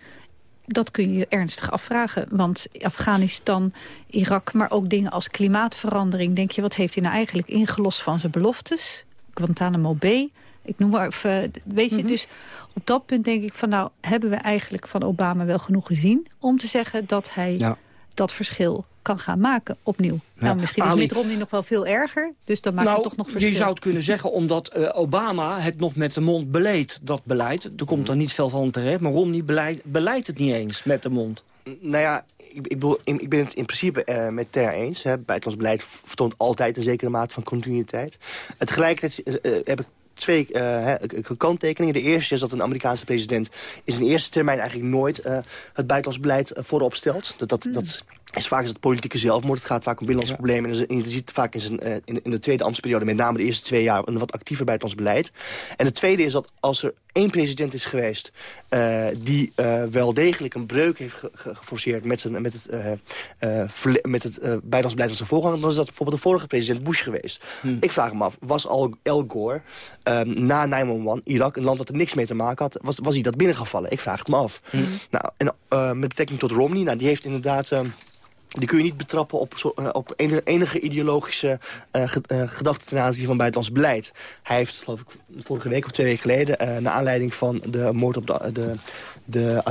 Dat kun je je ernstig afvragen. Want Afghanistan, Irak, maar ook dingen als klimaatverandering... denk je, wat heeft hij nou eigenlijk ingelost van zijn beloftes? Guantanamo Bay... Ik noem maar weet je, mm -hmm. dus op dat punt denk ik van nou, hebben we eigenlijk van Obama wel genoeg gezien om te zeggen dat hij ja. Dat verschil kan gaan maken opnieuw. Ja. Nou, misschien is Mitt Romney nog wel veel erger, dus dan maakt nou, het toch nog verschil. Je zou het kunnen zeggen, omdat uh, Obama het nog met de mond beleed, dat beleid. Er komt er niet veel van terecht, maar Romney beleid, beleidt het niet eens met de mond. Nou ja, ik, ik, bedoel, ik ben het in principe uh, met Ter eens. Hè. Buitenlands beleid vertoont altijd een zekere mate van continuïteit. Tegelijkertijd uh, heb ik twee uh, kanttekeningen. De eerste is dat een Amerikaanse president in zijn eerste termijn eigenlijk nooit uh, het buitenlands beleid uh, voorop stelt. Dat, dat, mm. dat is vaak is het politieke zelfmoord. Het gaat vaak om binnenlandse ja. problemen. En je ziet vaak in, zijn, in, in, de tweede ambtsperiode, met name de eerste twee jaar, een wat actiever buitenlands beleid. En het tweede is dat als er één president is geweest uh, die uh, wel degelijk een breuk heeft ge ge geforceerd met, zijn, met het, met het buitenlands beleid van zijn voorganger, dan is dat bijvoorbeeld de vorige president Bush geweest. Hmm. Ik vraag me af, was al Al Gore um, na 9-11, Irak, een land dat er niks mee te maken had, was, was hij dat binnengevallen? Ik vraag het me af. Hmm. Nou, en met betrekking tot Romney, nou, die heeft inderdaad... Uh, die kun je niet betrappen op, uh, op enige, ideologische uh, ge, uh, gedachten ten aanzien van buitenlands beleid. Hij heeft, geloof ik, vorige week of twee weken geleden... naar aanleiding van de moord op de, de, de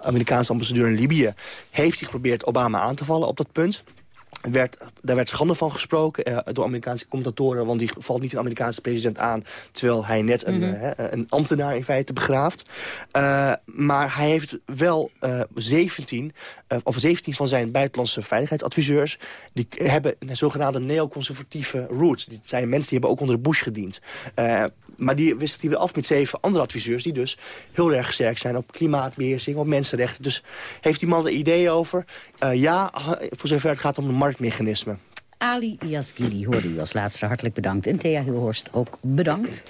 Amerikaanse ambassadeur in Libië... heeft hij geprobeerd Obama aan te vallen op dat punt werd, daar werd schande van gesproken uh, door Amerikaanse commentatoren... want die valt niet een Amerikaanse president aan... terwijl hij net een, mm -hmm. uh, een ambtenaar in feite begraaft. Uh, maar hij heeft wel 17, of 17 van zijn buitenlandse veiligheidsadviseurs... die hebben een zogenaamde neoconservatieve roots. Die zijn mensen die hebben ook onder Bush gediend. Maar die wisten hij weer af met zeven andere adviseurs... die dus heel erg sterk zijn op klimaatbeheersing, op mensenrechten. Dus heeft die man er ideeën over? ja, voor zover het gaat om de marktmechanisme. Ali Yazgili hoorde u als laatste hartelijk bedankt. En Thea Hilhorst ook bedankt.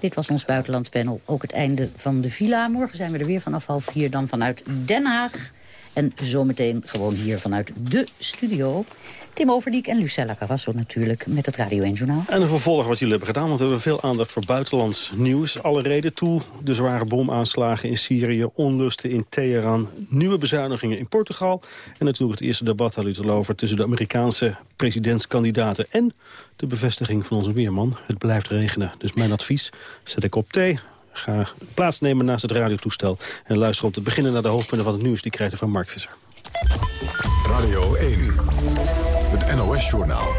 Dit was ons buitenlandspanel. Ook het einde van de villa. Morgen zijn we er weer vanaf half vier. Dan vanuit Den Haag. En zometeen gewoon hier vanuit de studio... Tim Overdiek en Lucella Carrasso natuurlijk met het Radio 1 Journaal. En een vervolg wat jullie hebben gedaan, want we hebben veel aandacht voor buitenlands nieuws. Alle reden toe, de zware bomaanslagen in Syrië, onlusten in Teheran... nieuwe bezuinigingen in Portugal... en natuurlijk het eerste debat hadden u het over... tussen de Amerikaanse presidentskandidaten en de bevestiging van onze weerman. Het blijft regenen, dus mijn advies, zet ik op thee... Ga plaatsnemen naast het radiotoestel en luister op te beginnen naar de hoofdpunten van het nieuws. Die krijgt u van Mark Visser. Radio 1, het NOS-journaal.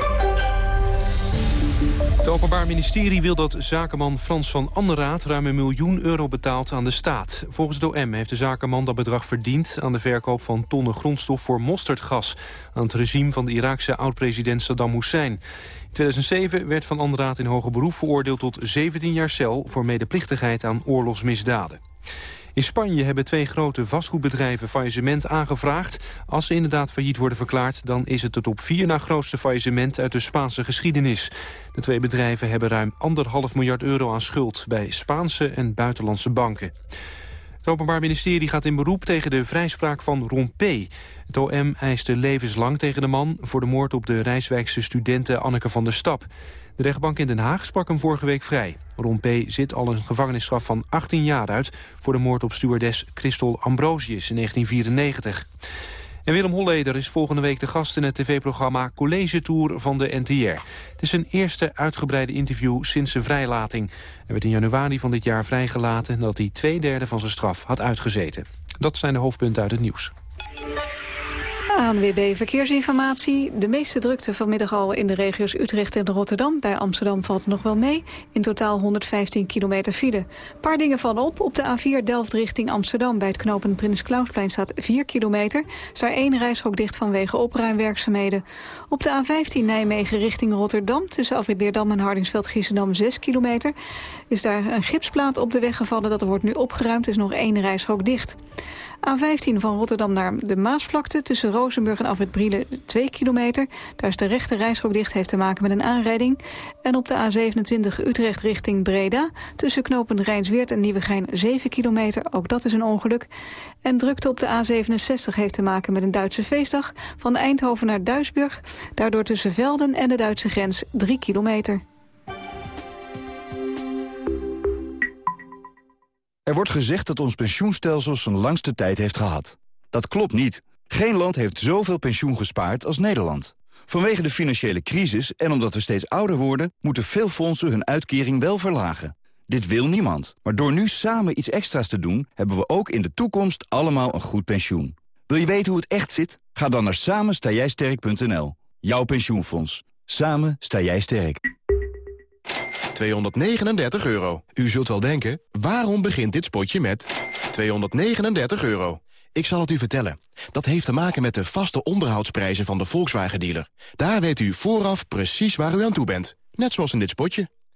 Het Openbaar Ministerie wil dat zakenman Frans van Anderaat... ruim een miljoen euro betaalt aan de staat. Volgens het OM heeft de zakenman dat bedrag verdiend... aan de verkoop van tonnen grondstof voor mosterdgas... aan het regime van de Iraakse oud-president Saddam Hussein. In 2007 werd Van Anderaat in hoger beroep veroordeeld tot 17 jaar cel... voor medeplichtigheid aan oorlogsmisdaden. In Spanje hebben twee grote vastgoedbedrijven faillissement aangevraagd. Als ze inderdaad failliet worden verklaard... dan is het het op vier na grootste faillissement uit de Spaanse geschiedenis. De twee bedrijven hebben ruim anderhalf miljard euro aan schuld... bij Spaanse en buitenlandse banken. Het Openbaar Ministerie gaat in beroep tegen de vrijspraak van Rompé. Het OM eiste levenslang tegen de man... voor de moord op de Rijswijkse studente Anneke van der Stap. De rechtbank in Den Haag sprak hem vorige week vrij. Rompé zit al een gevangenisstraf van 18 jaar uit... voor de moord op stewardess Christel Ambrosius in 1994. En Willem Holleder is volgende week de gast in het tv-programma College Tour van de NTR. Het is zijn eerste uitgebreide interview sinds zijn vrijlating. Hij werd in januari van dit jaar vrijgelaten nadat hij twee derde van zijn straf had uitgezeten. Dat zijn de hoofdpunten uit het nieuws. ANWB Verkeersinformatie. De meeste drukte vanmiddag al in de regio's Utrecht en Rotterdam. Bij Amsterdam valt nog wel mee. In totaal 115 kilometer file. Paar dingen vallen op. Op de A4 Delft richting Amsterdam... bij het knooppunt Prins Klausplein staat 4 kilometer. Daar één reishok dicht vanwege opruimwerkzaamheden. Op de A15 Nijmegen richting Rotterdam... tussen Afritdeerdam en Hardingsveld-Giessendam 6 kilometer... is daar een gipsplaat op de weg gevallen. Dat wordt nu opgeruimd. Er is nog één reishok dicht. A15 van Rotterdam naar de Maasvlakte... tussen Rozenburg en Afrit Brielen 2 kilometer. Daar is de rechte reishok dicht, heeft te maken met een aanrijding. En op de A27 Utrecht richting Breda... tussen knopend Rijnsweert en Nieuwegein 7 kilometer. Ook dat is een ongeluk. En drukte op de A67 heeft te maken met een Duitse feestdag... van Eindhoven naar Duisburg. Daardoor tussen Velden en de Duitse grens 3 kilometer. Er wordt gezegd dat ons pensioenstelsel zijn langste tijd heeft gehad. Dat klopt niet. Geen land heeft zoveel pensioen gespaard als Nederland. Vanwege de financiële crisis en omdat we steeds ouder worden... moeten veel fondsen hun uitkering wel verlagen. Dit wil niemand. Maar door nu samen iets extra's te doen... hebben we ook in de toekomst allemaal een goed pensioen. Wil je weten hoe het echt zit? Ga dan naar samenstaaijsterk.nl. Jouw pensioenfonds. Samen sta jij sterk. 239 euro. U zult wel denken, waarom begint dit spotje met 239 euro? Ik zal het u vertellen. Dat heeft te maken met de vaste onderhoudsprijzen van de Volkswagen-dealer. Daar weet u vooraf precies waar u aan toe bent. Net zoals in dit spotje.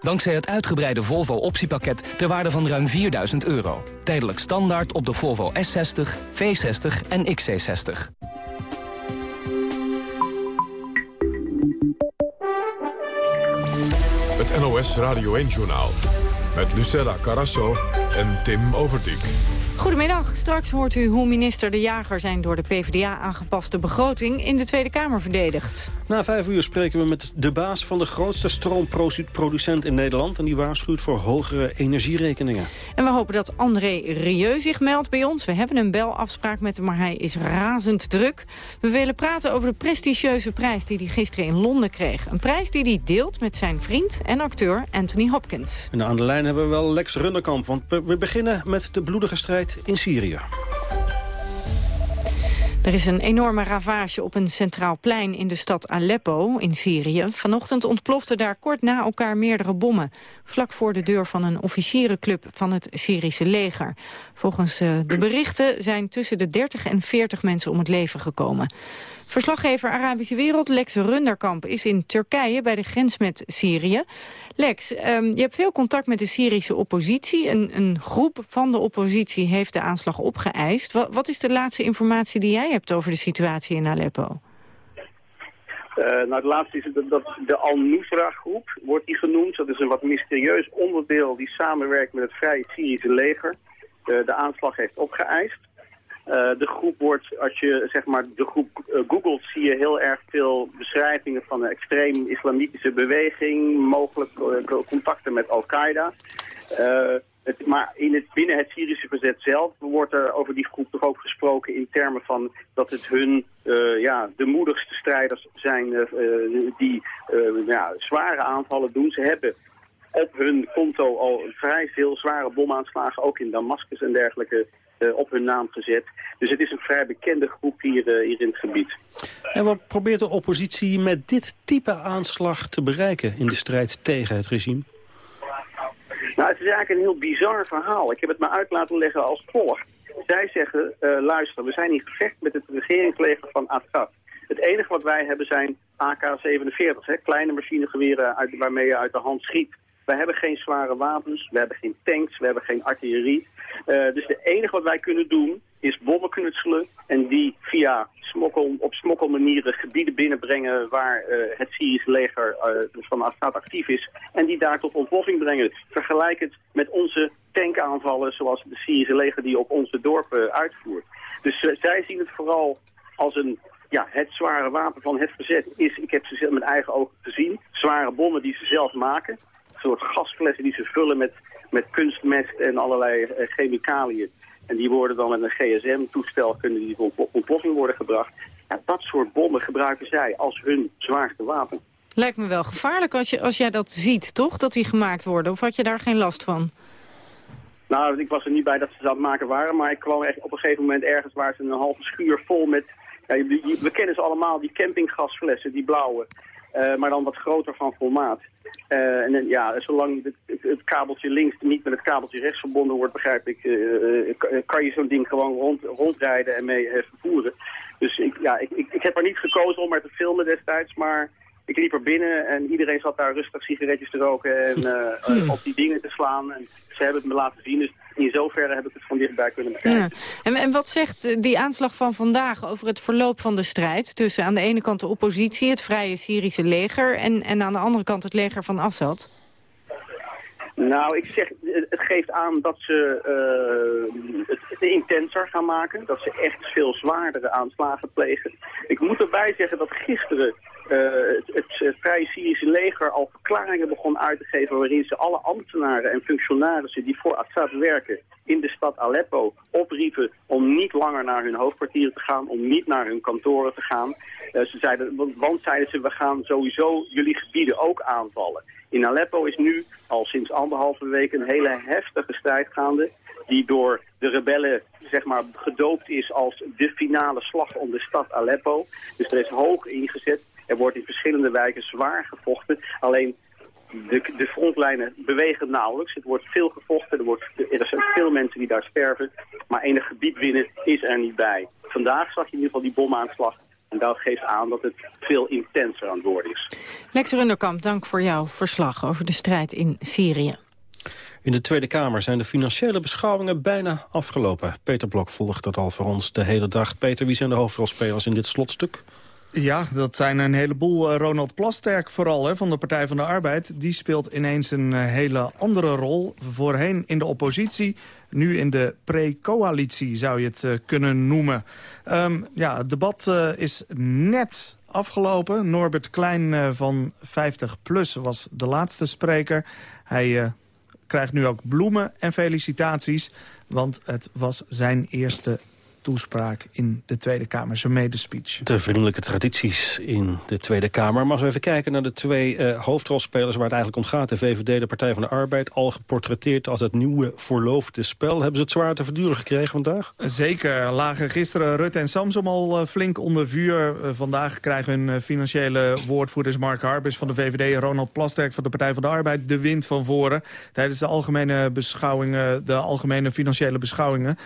Dankzij het uitgebreide Volvo optiepakket ter waarde van ruim 4000 euro. Tijdelijk standaard op de Volvo S60, V60 en XC60. Het NOS Radio 1-journaal. Met Lucella Carasso en Tim Overdijk. Goedemiddag. Straks hoort u hoe minister De Jager zijn door de PvdA aangepaste begroting in de Tweede Kamer verdedigt. Na vijf uur spreken we met de baas van de grootste stroomproducent in Nederland. En die waarschuwt voor hogere energierekeningen. En we hopen dat André Rieu zich meldt bij ons. We hebben een belafspraak met hem, maar hij is razend druk. We willen praten over de prestigieuze prijs die hij gisteren in Londen kreeg. Een prijs die hij deelt met zijn vriend en acteur Anthony Hopkins. En aan de lijn hebben we wel Lex Runderkamp. Want we beginnen met de bloedige strijd in Syrië. Er is een enorme ravage op een centraal plein in de stad Aleppo in Syrië. Vanochtend ontploften daar kort na elkaar meerdere bommen. Vlak voor de deur van een officierenclub van het Syrische leger. Volgens eh, de berichten zijn tussen de 30 en 40 mensen om het leven gekomen. Verslaggever Arabische Wereld Lex Runderkamp is in Turkije bij de grens met Syrië. Lex, um, je hebt veel contact met de Syrische oppositie. Een, een groep van de oppositie heeft de aanslag opgeëist. Wat, is de laatste informatie die jij hebt over de situatie in Aleppo? Uh, nou, het laatste is dat, dat de Al-Nusra-groep wordt die genoemd. Dat is een wat mysterieus onderdeel die samenwerkt met het Vrije Syrische leger. Uh, de aanslag heeft opgeëist. Uh, de groep wordt, als je zeg maar de groep uh, googelt, zie je heel erg veel beschrijvingen van een extreem islamitische beweging, mogelijk uh, contacten met Al-Qaeda. maar in het, binnen het Syrische verzet zelf wordt er over die groep toch ook gesproken in termen van dat het hun, ja, de moedigste strijders zijn die ja, zware aanvallen doen. Ze hebben op hun konto al vrij veel zware bomaanslagen, ook in Damascus en dergelijke, op hun naam gezet. Dus het is een vrij bekende groep hier, uh, hier in het gebied. En wat probeert de oppositie met dit type aanslag te bereiken in de strijd tegen het regime? Nou, het is eigenlijk een heel bizar verhaal. Ik heb het me uit laten leggen als volgt. Zij zeggen, uh, luister, we zijn in gevecht met het regeringsleger van Assad. Het enige wat wij hebben zijn AK-47, kleine machinegeweren uit, waarmee je uit de hand schiet. Wij hebben geen zware wapens, we hebben geen tanks, we hebben geen artillerie. Uh, dus het enige wat wij kunnen doen is bommen knutselen en die via smokkel, op smokkelmanieren gebieden binnenbrengen waar uh, het Syrische leger uh, van Assad actief is en die daar tot ontploffing brengen. Vergelijk het met onze tankaanvallen zoals het Syrische leger die op onze dorpen uitvoert. Dus zij zien het vooral als een ja, het zware wapen van het verzet is, ik heb ze met eigen ogen gezien, zware bommen die ze zelf maken soort gasflessen die ze vullen met, met kunstmest en allerlei uh, chemicaliën. En die worden dan met een gsm-toestel kunnen die tot ontploffing worden gebracht. Ja, dat soort bommen gebruiken zij als hun zwaarste wapen. Lijkt me wel gevaarlijk als, je, als jij dat ziet, toch? Dat die gemaakt worden. Of had je daar geen last van? Nou, ik was er niet bij dat ze dat maken waren. Maar ik kwam echt op een gegeven moment ergens waar ze een halve schuur vol met... Ja, we kennen ze allemaal, die campinggasflessen, die blauwe. Uh, maar dan wat groter van formaat. Uh, en ja, zolang het, het, kabeltje links niet met het kabeltje rechts verbonden wordt, begrijp ik, kan je zo'n ding gewoon rond, rondrijden en mee vervoeren. Dus ik, ja, ik, ik, ik, heb er niet gekozen om er te filmen destijds, maar ik liep er binnen en iedereen zat daar rustig sigaretjes te roken en uh, op die dingen te slaan. En ze hebben het me laten zien, dus in zoverre heb ik het van dichtbij kunnen bekijken. Ja. En, en wat zegt eh, die aanslag van vandaag over het verloop van de strijd... tussen aan de ene kant de oppositie, het Vrije Syrische leger... en, en aan de andere kant het leger van Assad? Nou, ik zeg, het geeft aan dat ze uh, het, het, intenser gaan maken. Dat ze echt veel zwaardere aanslagen plegen. Ik moet erbij zeggen dat gisteren het, het, Vrije Syrische leger al verklaringen begon uit te geven... waarin ze alle ambtenaren en functionarissen die voor Assad werken... in de stad Aleppo opriepen om niet langer naar hun hoofdkwartieren te gaan... om niet naar hun kantoren te gaan. Uh, ze zeiden, want, want zeiden ze, we gaan sowieso jullie gebieden ook aanvallen. In Aleppo is nu al sinds anderhalve week een hele heftige strijd gaande... die door de rebellen zeg maar, gedoopt is als de finale slag om de stad Aleppo. Dus er is hoog ingezet. Er wordt in verschillende wijken zwaar gevochten. Alleen de, de frontlijnen bewegen nauwelijks. Het wordt veel gevochten. Er, wordt, er zijn veel mensen die daar sterven. Maar enig gebied winnen is er niet bij. Vandaag zag je in ieder geval die bomaanslag. En dat geeft aan dat het veel intenser aan het worden is. Lex Runderkamp, dank voor jouw verslag over de strijd in Syrië. In de Tweede Kamer zijn de financiële beschouwingen bijna afgelopen. Peter Blok volgt dat al voor ons de hele dag. Peter, wie zijn de hoofdrolspelers in dit slotstuk? Ja, dat zijn een heleboel. Eh, Ronald Plasterk vooral hè, van de Partij van de Arbeid. Die speelt ineens een eh, hele andere rol. Voorheen in de oppositie, nu in de pre-coalitie zou je het uh, kunnen noemen. Um, ja, het debat is net afgelopen. Norbert Klein van 50PLUS was de laatste spreker. Hij krijgt nu ook bloemen en felicitaties. Want het was zijn eerste toespraak in de Tweede Kamer, zijn medespeech. De vriendelijke tradities in de Tweede Kamer. Maar als we even kijken naar de twee uh, hoofdrolspelers waar het eigenlijk om gaat... de VVD, de Partij van de Arbeid, al geportretteerd als het nieuwe voorloofde spel. Hebben ze het zwaar te verduren gekregen vandaag? Zeker. Lagen gisteren Rutte en Samsom al uh, flink onder vuur. Uh, vandaag krijgen hun financiële woordvoerders Mark Harbers van de VVD... en Ronald Plasterk van de Partij van de Arbeid de wind van voren... tijdens de algemene beschouwingen, de algemene financiële beschouwingen.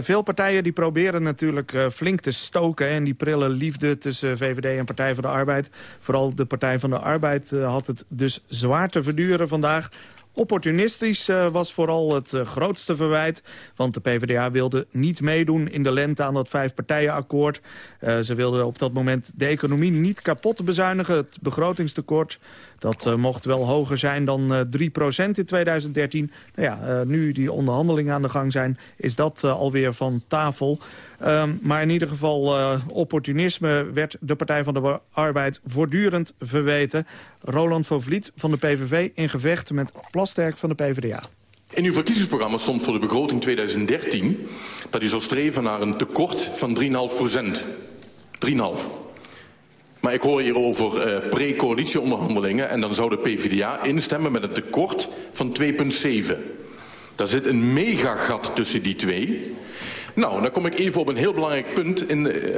veel partijen die proberen proberen natuurlijk uh, flink te stoken. En die prille liefde tussen VVD en Partij van de Arbeid. Vooral de Partij van de Arbeid uh, had het dus zwaar te verduren vandaag. Opportunistisch uh, was vooral het grootste verwijt. Want de PvdA wilde niet meedoen in de lente aan dat vijfpartijenakkoord. Uh, ze wilden op dat moment de economie niet kapot bezuinigen. Het begrotingstekort dat uh, mocht wel hoger zijn dan uh, 3% in 2013. Nou ja, uh, nu die onderhandelingen aan de gang zijn, is dat alweer van tafel. Um, maar in ieder geval opportunisme werd de Partij van de Arbeid voortdurend verweten. Roland van Vliet van de PVV in gevecht met Plasterk van de PvdA. In uw verkiezingsprogramma stond voor de begroting 2013... dat u zou streven naar een tekort van 3,5 procent. 3,5. Maar ik hoor hier over uh, pre-coalitieonderhandelingen... en dan zou de PvdA instemmen met een tekort van 2,7. Daar zit een megagat tussen die twee... Nou, dan kom ik even op een heel belangrijk punt. In, uh,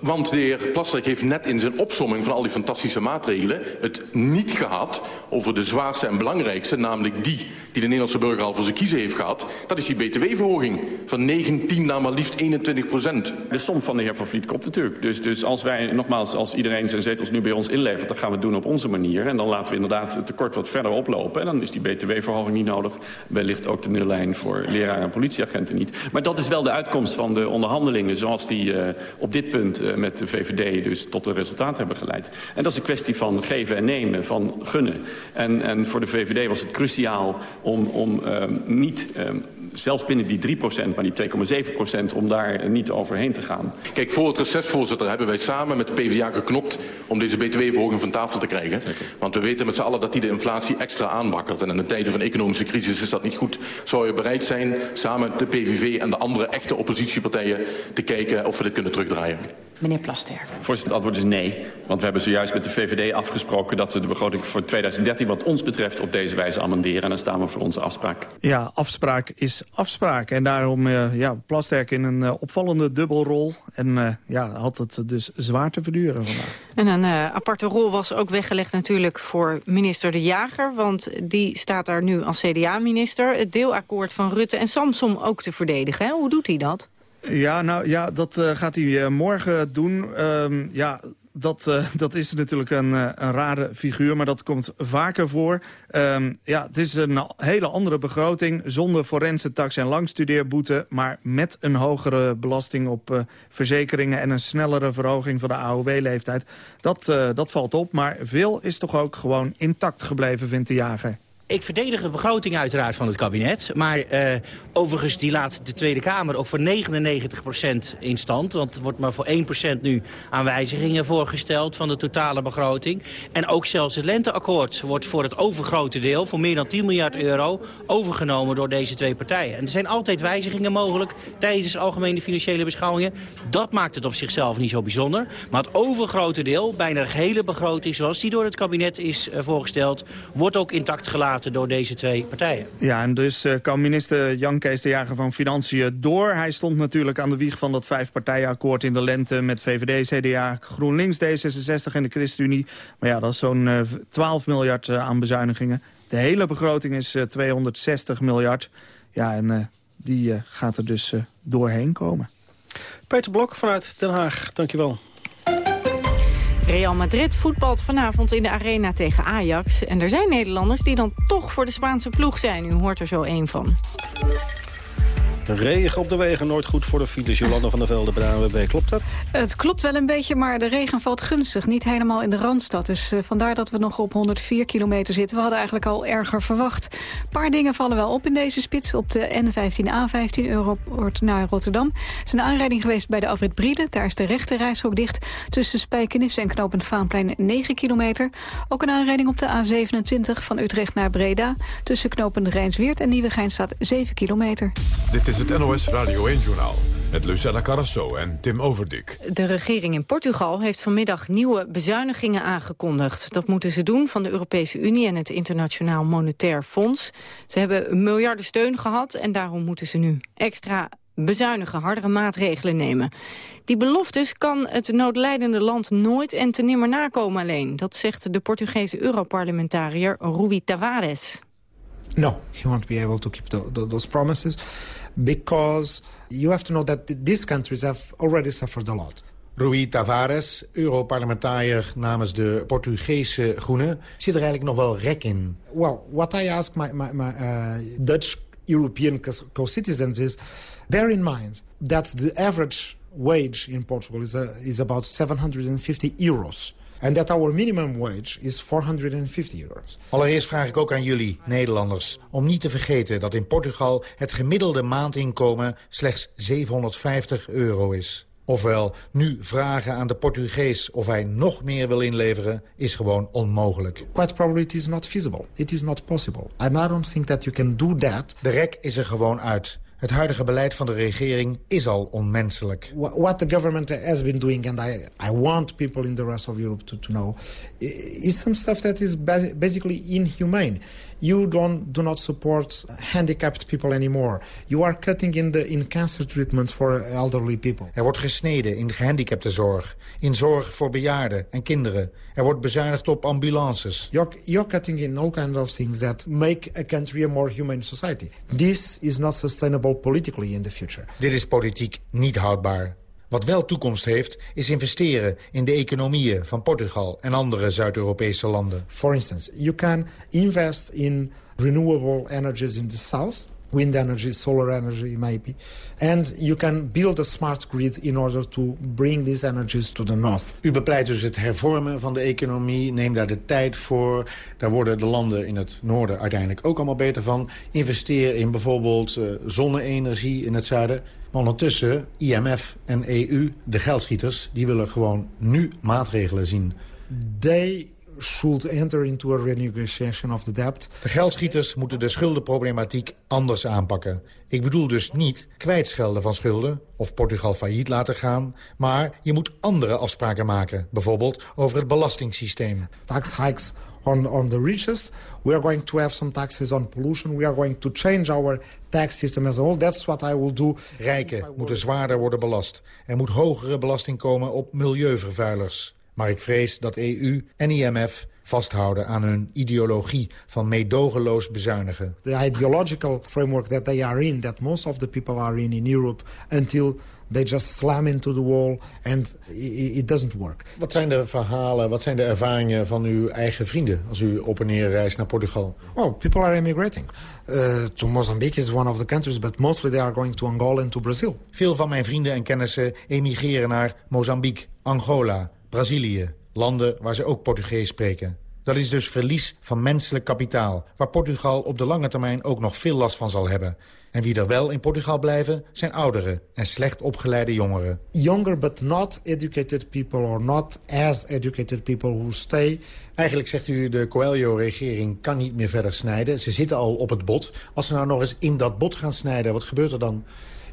want de heer Plasterk heeft net in zijn opsomming van al die fantastische maatregelen... het niet gehad over de zwaarste en belangrijkste... namelijk die die de Nederlandse burger al voor zijn kiezen heeft gehad... dat is die btw-verhoging van 19 naar maar liefst 21 procent. De som van de heer Van Vliet klopt natuurlijk. Dus, dus als wij, nogmaals, als iedereen zijn zetels nu bij ons inlevert... dan gaan we het doen op onze manier. En dan laten we inderdaad het tekort wat verder oplopen. En dan is die btw-verhoging niet nodig. Wellicht ook de nullijn voor leraren en politieagenten niet. Maar dat is wel de uitkomst van de onderhandelingen... zoals die uh, op dit punt uh, met de VVD dus tot een resultaat hebben geleid. En dat is een kwestie van geven en nemen, van gunnen. En, en voor de VVD was het cruciaal om, om uh, niet, zelfs binnen die 3%, maar die 2,7%, om daar niet overheen te gaan. Kijk, voor het reces, voorzitter, hebben wij samen met de PvdA geknopt om deze btw-verhoging van tafel te krijgen. Zeker. Want we weten met z'n allen dat die de inflatie extra aanwakkert. En in een tijden van economische crisis is dat niet goed. Zou je bereid zijn, samen met de PVV en de andere echte oppositiepartijen, te kijken of we dit kunnen terugdraaien? Meneer Plasterk. Voorzitter, het antwoord is nee. Want we hebben zojuist met de VVD afgesproken... dat we de begroting voor 2013 wat ons betreft op deze wijze amenderen. En dan staan we voor onze afspraak. Ja, afspraak is afspraak. En daarom uh, ja, Plasterk in een uh, opvallende dubbelrol. En uh, ja, had het dus zwaar te verduren vandaag. En een aparte rol was ook weggelegd natuurlijk voor minister De Jager. Want die staat daar nu als CDA-minister. Het deelakkoord van Rutte en Samsom ook te verdedigen. Hè? Hoe doet hij dat? Ja, nou ja, dat uh, gaat hij uh, morgen doen. Um, ja, dat, uh, dat is natuurlijk een, een rare figuur, maar dat komt vaker voor. Um, ja, het is een hele andere begroting, zonder forense tax en langstudeerboete... maar met een hogere belasting op verzekeringen... en een snellere verhoging van de AOW-leeftijd. Dat, dat valt op, maar veel is toch ook gewoon intact gebleven, vindt de jager. Ik verdedig de begroting uiteraard van het kabinet. Maar uh, overigens die laat de Tweede Kamer ook voor 99% in stand. Want er wordt maar voor 1% nu aan wijzigingen voorgesteld van de totale begroting. En ook zelfs het lenteakkoord wordt voor het overgrote deel... voor meer dan 10 miljard euro overgenomen door deze twee partijen. En er zijn altijd wijzigingen mogelijk tijdens algemene financiële beschouwingen. Dat maakt het op zichzelf niet zo bijzonder. Maar het overgrote deel, bijna de gehele begroting zoals die door het kabinet is uh, voorgesteld... wordt ook intact gelaten door deze twee partijen. Ja, en dus uh, kan minister Jan Kees de Jager van Financiën door. Hij stond natuurlijk aan de wieg van dat vijfpartijenakkoord in de lente... met VVD, CDA, GroenLinks, D66 en de ChristenUnie. Maar ja, dat is zo'n uh, 12 miljard uh, aan bezuinigingen. De hele begroting is 260 miljard. Ja, en die gaat er dus doorheen komen. Peter Blok vanuit Den Haag, dankjewel. Real Madrid voetbalt vanavond in de arena tegen Ajax. En er zijn Nederlanders die dan toch voor de Spaanse ploeg zijn. U hoort er zo één van. Regen op de wegen, nooit goed voor de files. Jolanda van der Velde bij de ANWB, klopt dat? Het klopt wel een beetje, maar de regen valt gunstig. Niet helemaal in de Randstad. Dus uh, vandaar dat we nog op 104 kilometer zitten. We hadden eigenlijk al erger verwacht. Een paar dingen vallen wel op in deze spits. Op de N15A15 Europoort naar Rotterdam. Er is een aanrijding geweest bij de afrit Brieden. Daar is de rechte reishok dicht. Tussen Spijkenisse en Knopend Vaanplein 9 kilometer. Ook een aanrijding op de A27 van Utrecht naar Breda. Tussen Knopend Rijnsweert en Nieuwegein staat 7 kilometer. Dit is het NOS Radio 1-journaal met Lucella Carrasso en Tim Overdik. De regering in Portugal heeft vanmiddag nieuwe bezuinigingen aangekondigd. Dat moeten ze doen van de Europese Unie en het Internationaal Monetair Fonds. Ze hebben miljarden steun gehad en daarom moeten ze nu extra bezuinigen, hardere maatregelen nemen. Die beloftes kan het noodlijdende land nooit en te nimmer nakomen alleen. Dat zegt de Portugese Europarlementariër Rui Tavares. No, he won't be able to keep the, the, those promises because you have to know that these countries have already suffered a lot. Rui Tavares, Europarlementariër namens de Portugese Groenen, zit er eigenlijk nog wel rek in. Well, what I ask my, my, my uh, Dutch European co-citizens is, bear in mind that the average wage in Portugal is, uh, is about 750 euros. And that our minimum wage is 450 euros. Allereerst vraag ik ook aan jullie, Nederlanders, om niet te vergeten dat in Portugal het gemiddelde maandinkomen slechts 750 euro is. Ofwel, nu vragen aan de Portugees of hij nog meer wil inleveren... is gewoon onmogelijk. Quite probably it is not feasible. It is not possible. And I don't think that you can do that. De rek is er gewoon uit. Het huidige beleid van de regering is al onmenselijk. What the government has been doing, and I, I want people in the rest of Europe to, to know, is some stuff that is basically inhumane. You don't, do not support handicapped people anymore. You are cutting in, the, in cancer treatments for elderly people. Er wordt gesneden in gehandicaptenzorg, in zorg voor bejaarden en kinderen. Er wordt bezuinigd op ambulances. You're, you're cutting in all kinds of things that make a country a more humane society. This is not sustainable politically in the future. Dit is politiek niet houdbaar. Wat wel toekomst heeft, is investeren in de economieën van Portugal en andere Zuid-Europese landen. For instance, you can invest in renewable energies in the south wind energy, solar energy maybe. And you can build a smart grid in order to bring these energies to the north. U bepleit dus het hervormen van de economie, neem daar de tijd voor. Daar worden de landen in het noorden uiteindelijk ook allemaal beter van. Investeer in bijvoorbeeld uh, zonne-energie in het zuiden. Maar ondertussen, IMF en EU, de geldschieters, die willen gewoon nu maatregelen zien. They should enter into a renegotiation of the debt. De geldschieters moeten de schuldenproblematiek anders aanpakken. Ik bedoel dus niet kwijtschelden van schulden of Portugal failliet laten gaan... maar je moet andere afspraken maken, bijvoorbeeld over het belastingssysteem. Tax hikes on, on the richest. We are going to have some taxes on pollution. We are going to change our tax system as a whole. That's what I will do. Rijken moeten zwaarder worden belast. Er moet hogere belasting komen op milieuvervuilers. Maar ik vrees dat EU en IMF vasthouden aan hun ideologie van meedogenloos bezuinigen. The ideological framework that they are in, that most of the people are in in Europe, until they just slam into the wall and it doesn't work. Wat zijn de verhalen, wat zijn de ervaringen van uw eigen vrienden als u op en neer reist naar Portugal? Well, people are emigrating. Uh, to Mozambique is one of the countries, but mostly they are going to Angola and to Brazil. Veel van mijn vrienden en kennissen emigreren naar Mozambique, Angola, Brazilië, landen waar ze ook Portugees spreken. Dat is dus verlies van menselijk kapitaal... waar Portugal op de lange termijn ook nog veel last van zal hebben. En wie er wel in Portugal blijven, zijn ouderen en slecht opgeleide jongeren. Younger but not educated people or not as educated people who stay. Eigenlijk zegt u, de Coelho-regering kan niet meer verder snijden. Ze zitten al op het bot. Als ze nou nog eens in dat bot gaan snijden, wat gebeurt er dan?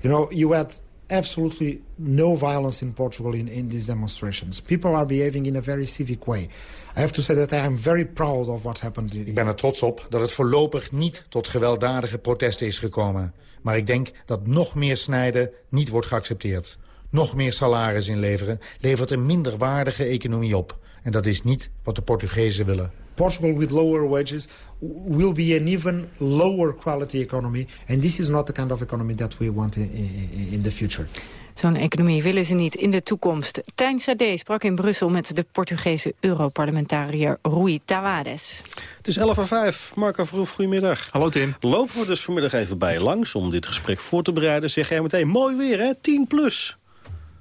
You know, you had absolutely no violence in Portugal in, in these demonstrations. People are behaving in a very civic way. I have to say that I am very proud of what happened. Ik ben er trots op dat het voorlopig niet tot gewelddadige protesten is gekomen. Maar ik denk dat nog meer snijden niet wordt geaccepteerd. Nog meer salaris inleveren levert een minder waardige economie op. En dat is niet wat de Portugezen willen. Portugal with lower wages will be an even lower quality economy. And this is not the kind of economy that we want in, in, in the future. Zo'n economie willen ze niet in de toekomst. Tijn Sade sprak in Brussel met de Portugese Europarlementariër Rui Tavares. Het is 11 5. Marco Verhoef, goedemiddag. Hallo Tim. Lopen we dus vanmiddag even bij je langs om dit gesprek voor te bereiden. Zeg jij meteen, mooi weer hè, 10 plus.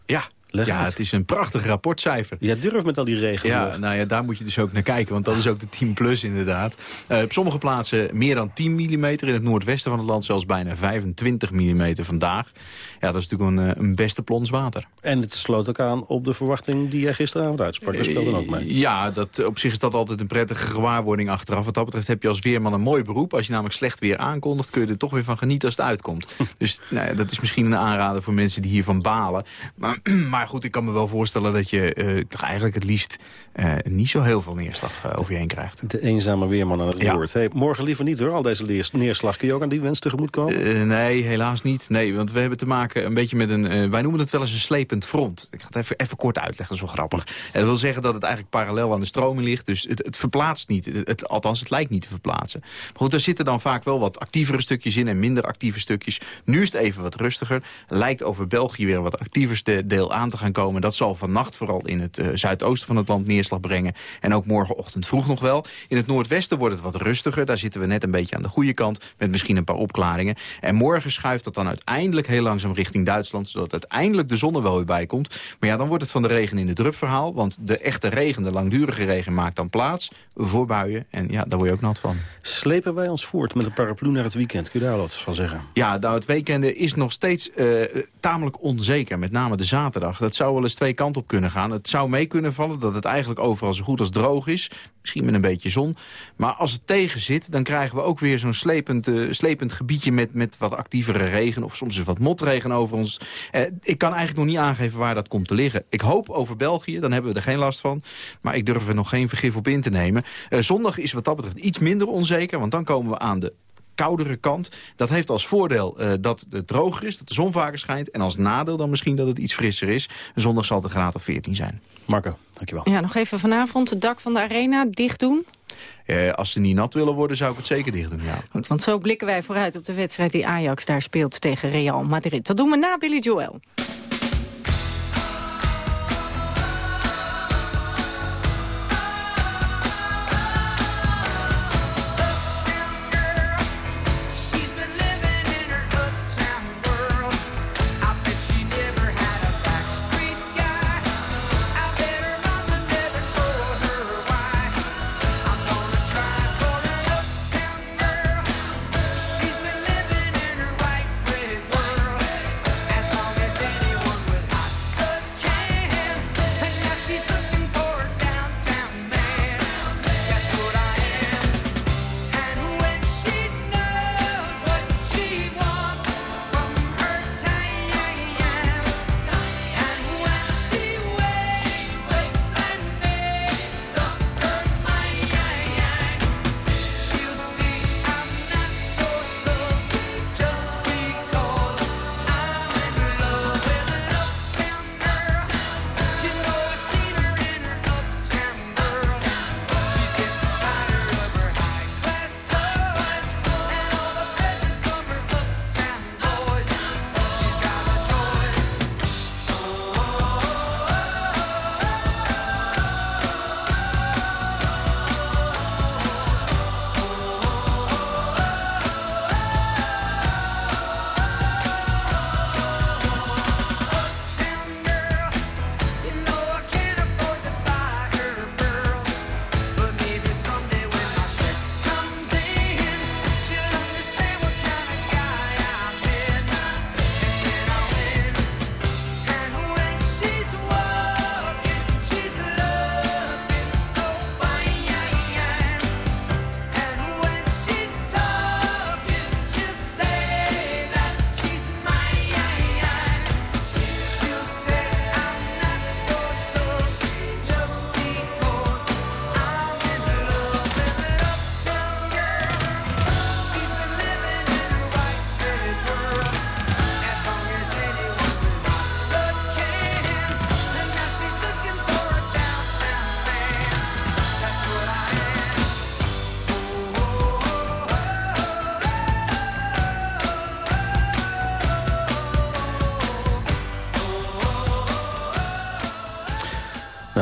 Ja, ja, het is een prachtig rapportcijfer. Ja, durf met al die regen. Ja, nou ja, daar moet je dus ook naar kijken, want dat is ook de 10 plus inderdaad. Uh, op sommige plaatsen meer dan 10 mm, in het noordwesten van het land zelfs bijna 25 mm vandaag. Ja, dat is natuurlijk een, eh, een beste plons water. En het sloot ook aan op de verwachting die jij gisteravond uitsprak. Dat speelde ook mee. Ja, dat, op zich is dat altijd een prettige gewaarwording achteraf. Wat dat betreft heb je als weerman een mooi beroep. Als je namelijk slecht weer aankondigt, kun je er toch weer van genieten als het uitkomt. dus nou ja, dat is misschien een aanrader voor mensen die hiervan balen. Maar, maar goed, ik kan me wel voorstellen dat je uh, toch eigenlijk het liefst uh, niet zo heel veel neerslag uh, over je heen krijgt. De eenzame weerman aan het ja. woord. Hey, morgen liever niet hoor, al deze neerslag. Kun je ook aan die wens tegemoet komen? nee, helaas niet. Nee, want we hebben te maken een beetje met een... wij noemen het wel eens een slepend front. Ik ga het even, even kort uitleggen, dat is wel grappig. dat wil zeggen dat het eigenlijk parallel aan de stroming ligt. Dus het, het verplaatst niet. Het, het, althans, het lijkt niet te verplaatsen. Maar goed, daar zitten dan vaak wel wat actievere stukjes in en minder actieve stukjes. Nu is het even wat rustiger. Lijkt over België weer wat actieverste deel aan te gaan komen komen. Dat zal vannacht vooral in het uh, zuidoosten van het land neerslag brengen. En ook morgenochtend vroeg nog wel. In het noordwesten wordt het wat rustiger. Daar zitten we net een beetje aan de goede kant. Met misschien een paar opklaringen. En morgen schuift dat dan uiteindelijk heel langzaam richting Duitsland. Zodat uiteindelijk de zon er wel weer bij komt. Maar ja, dan wordt het van de regen in de drup verhaal. Want de echte regen, de langdurige regen, maakt dan plaats voor buien. En ja, daar word je ook nat van. Slepen wij ons voort met een paraplu naar het weekend? Kun je daar wat van zeggen? Ja, nou, het weekend is nog steeds uh, tamelijk onzeker. Met name de zaterdag. Dat zou wel eens twee kanten op kunnen gaan. Het zou mee kunnen vallen dat het eigenlijk overal zo goed als droog is. Misschien met een beetje zon. Maar als het tegen zit, dan krijgen we ook weer zo'n slepend, uh, slepend gebiedje... Met, met wat actievere regen of soms is wat motregen over ons. Uh, ik kan eigenlijk nog niet aangeven waar dat komt te liggen. Ik hoop over België, dan hebben we er geen last van. Maar ik durf er nog geen vergif op in te nemen. Uh, zondag is wat dat betreft iets minder onzeker... want dan komen we aan de koudere kant. Dat heeft als voordeel uh, dat het droger is, dat de zon vaker schijnt. En als nadeel dan misschien dat het iets frisser is. Zondag zal het een graad of 14 zijn. Marco, dankjewel. Ja, nog even vanavond het dak van de arena dicht doen. Uh, als ze niet nat willen worden, zou ik het zeker dicht doen, ja. Goed, want zo blikken wij vooruit op de wedstrijd die Ajax daar speelt tegen Real Madrid. Dat doen we na Billy Joel.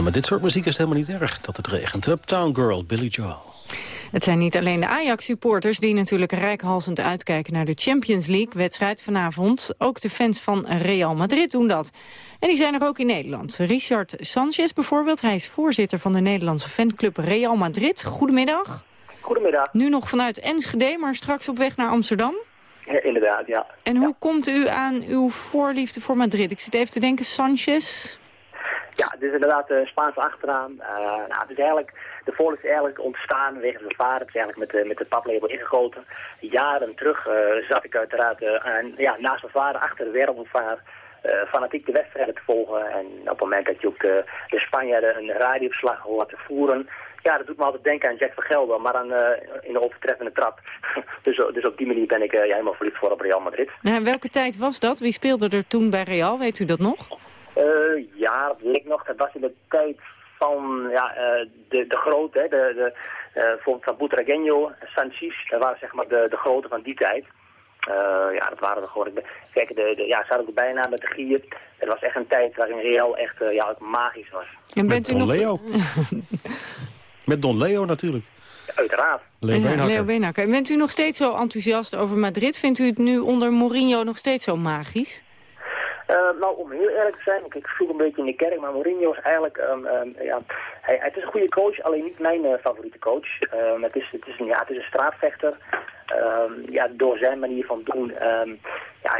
Maar dit soort muziek is helemaal niet erg dat het regent. Uptown Girl, Billy Joel. Het zijn niet alleen de Ajax-supporters die natuurlijk rijkhalsend uitkijken naar de Champions League-wedstrijd vanavond. Ook de fans van Real Madrid doen dat. En die zijn er ook in Nederland. Richard Sanchez bijvoorbeeld, hij is voorzitter van de Nederlandse fanclub Real Madrid. Goedemiddag. Goedemiddag. Nu nog vanuit Enschede, maar straks op weg naar Amsterdam. Ja, inderdaad, ja. En hoe komt u aan uw voorliefde voor Madrid? Ik zit even te denken, Sanchez... Ja, is inderdaad de Spaanse achteraan. Uh, nou, het is eigenlijk, de vol is eigenlijk ontstaan wegens mijn vader. Het is eigenlijk met de, met de paplabel ingegoten. Jaren terug uh, zat ik uiteraard aan, ja, naast mijn vader achter de wereldvaar. fanatiek de wedstrijden te volgen. En op het moment dat je ook de, de Spanjaarden een radioverslag hoort te voeren... Ja, dat doet me altijd denken aan Jack van Gelder, maar dan in de overtreffende trap. dus, dus op die manier ben ik ja, helemaal verliefd voor op Real Madrid. Ja, welke tijd was dat? Wie speelde er toen bij Real? Weet u dat nog? Uh, ja, dat weet ik nog. Dat was in de tijd van ja, uh, de, de grote, hè, de, de, uh, bijvoorbeeld van Butragueño, Sanchez, dat waren zeg maar de, de grote van die tijd. ja, dat waren we gewoon. Kijk, de, de, ja, ze hadden de bijnaam met de gier. Het was echt een tijd waarin Real echt ja, ook magisch was. En bent u Don nog... Leo. met Don Leo natuurlijk. Uiteraard. Leo Beenhakker. Leo Beenhakker. En bent u nog steeds zo enthousiast over Madrid? Vindt u het nu onder Mourinho nog steeds zo magisch? Uh, nou, om heel eerlijk te zijn, ik, ik een beetje in de kerk, maar Mourinho is eigenlijk, ja, hij, het is een goede coach, alleen niet mijn uh, favoriete coach. Um, het, is, het, is ja, het is een straatvechter. ja, door zijn manier van doen ja,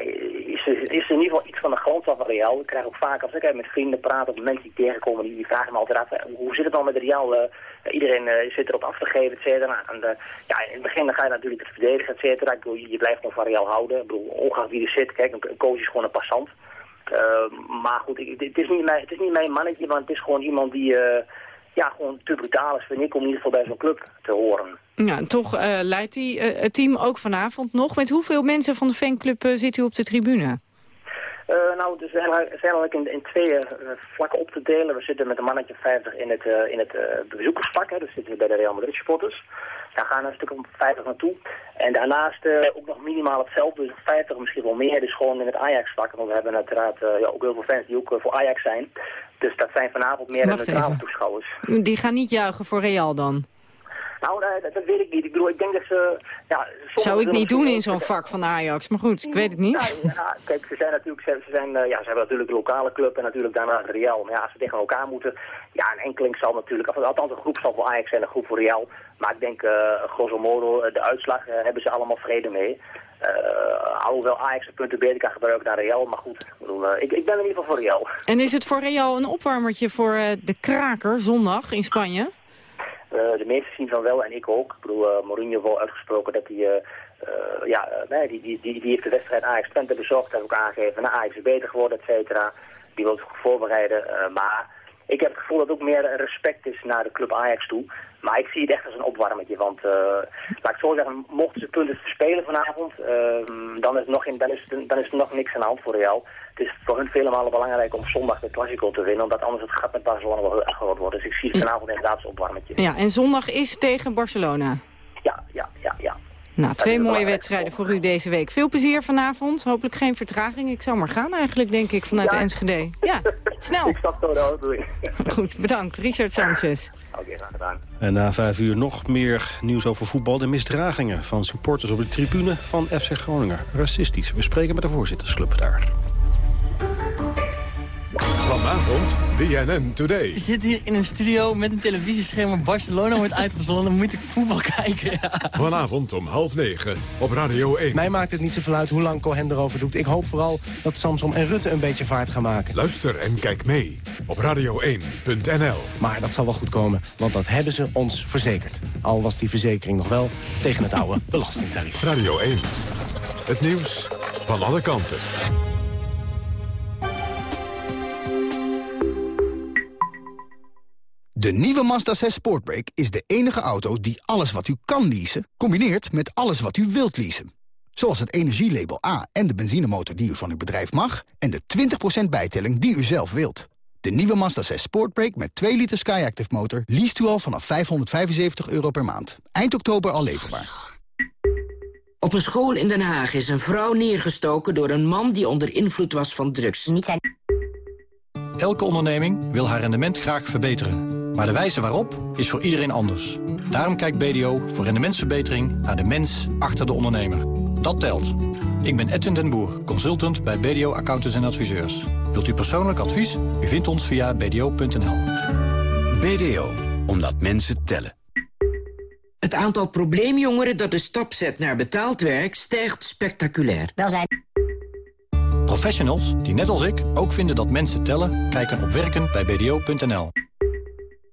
is, er, is in ieder geval iets van de grondslag van Real. Ik krijg ook vaak, als ik met vrienden praat of mensen die tegenkomen, die, vragen me altijd af, hoe zit het dan met Real? Iedereen uh, zit erop af te geven, et cetera. En, uh, ja, in het begin ga je natuurlijk het verdedigen, et cetera. Ik bedoel, je blijft gewoon van Real houden. Ik bedoel, ongeacht wie er zit, kijk, een coach is gewoon een passant. Uh, maar goed, het, is niet mijn, het is niet mijn mannetje, want het is gewoon iemand die uh, ja, gewoon te brutaal is, vind ik, om in ieder geval bij zo'n club te horen. Ja, toch uh, leidt hij het team ook vanavond nog. Met hoeveel mensen van de fanclub zit u op de tribune? Nou, dus zijn eigenlijk in, in twee vlakken op te delen. We zitten met een mannetje 50 in het, in het bezoekersvak, hè, dus zitten we bij de Real Madrid supporters. Daar gaan we een stuk om 50 naartoe. En daarnaast uh, ook nog minimaal hetzelfde, dus 50 misschien wel meer. Dus gewoon in het Ajax-vak. Want we hebben uiteraard uh, ja, ook heel veel fans die ook uh, voor Ajax zijn. Dus dat zijn vanavond meer dan neutrale toeschouwers. Die gaan niet juichen voor Real dan? Nou, dat, dat, weet ik niet. Ik bedoel, ik denk dat ze... Ja, Zou ik niet doen in zo'n vak van Ajax, maar goed, ik weet het niet. Ja, ja kijk, ze zijn natuurlijk, ze, zijn, uh, ja, ze hebben natuurlijk de lokale club en natuurlijk daarna Real. Maar ja, als ze tegen elkaar moeten, ja, een enkeling zal natuurlijk, althans een groep zal voor Ajax zijn, een groep voor Real. Maar ik denk, uh, grosso modo, de uitslag uh, hebben ze allemaal vrede mee. Uh, alhoewel Ajax een punten beter kan gebruiken dan Real. Maar goed, ik, bedoel, ik, ik, ben in ieder geval voor Real. En is het voor Real een opwarmertje voor de kraker zondag in Spanje? Uh, de meesten zien van wel en ik ook. Ik bedoel, uh, Mourinho wel uitgesproken dat hij... Uh, ja, die, die, die, die heeft de wedstrijd Ajax Twente bezocht. Heeft ook aangegeven, nou, Ajax is beter geworden, et cetera. Die wil goed voorbereiden. maar ik heb het gevoel dat ook meer respect is naar de club Ajax toe. Maar ik zie het echt als een opwarmetje. Want uh, laat ik zo zeggen, mochten ze punten spelen vanavond, uh, dan, is nog in, dan, is, dan is er nog niks aan de hand voor Real. Het is voor hun vele malen belangrijk om zondag de Classico te winnen. Omdat anders het gat met Barcelona wel heel erg groot wordt. Dus ik zie het vanavond inderdaad als opwarmetje. Ja, en zondag is tegen Barcelona. Ja, ja, ja, ja. Nou, twee mooie wedstrijden voor u deze week. Veel plezier vanavond. Hopelijk geen vertraging. Ik zou maar gaan eigenlijk, denk ik, vanuit ja. de Enschede. Ja, snel. ik stap zo de auto Goed, bedankt. Richard Sanchez. Oké, graag gedaan. En na vijf uur nog meer nieuws over voetbal. De misdragingen van supporters op de tribune van FC Groningen. Racistisch. We spreken met de voorzittersclub daar. Vanavond BNN Today. We zitten hier in een studio met een televisiescherm waar Barcelona wordt uitgezonden. Dan moet ik voetbal kijken. Ja. Vanavond om half negen op Radio 1. Mij maakt het niet zoveel uit hoe lang Cohen erover doet. Ik hoop vooral dat Samson en Rutte een beetje vaart gaan maken. Luister en kijk mee op radio1.nl. Maar dat zal wel goed komen, want dat hebben ze ons verzekerd. Al was die verzekering nog wel tegen het oude belastingtarief. Radio 1. Het nieuws van alle kanten. De nieuwe Mazda 6 Sportbrake is de enige auto die alles wat u kan leasen... combineert met alles wat u wilt leasen. Zoals het energielabel A en de benzinemotor die u van uw bedrijf mag... en de 20% bijtelling die u zelf wilt. De nieuwe Mazda 6 Sportbrake met 2 liter Skyactiv motor... leest u al vanaf 575 euro per maand. Eind oktober al leverbaar. Op een school in Den Haag is een vrouw neergestoken door een man die onder invloed was van drugs. Niet zijn... Elke onderneming wil haar rendement graag verbeteren. Maar de wijze waarop is voor iedereen anders. Daarom kijkt BDO voor rendementsverbetering naar de mens achter de ondernemer. Dat telt. Ik ben Edwin den Boer, consultant bij BDO Accountants en Adviseurs. Wilt u persoonlijk advies? U vindt ons via bdo.nl. BDO, omdat mensen tellen. Het aantal probleemjongeren dat de stap zet naar betaald werk stijgt spectaculair. Welzijn. Professionals die net als ik ook vinden dat mensen tellen... kijken op werken bij bdo.nl.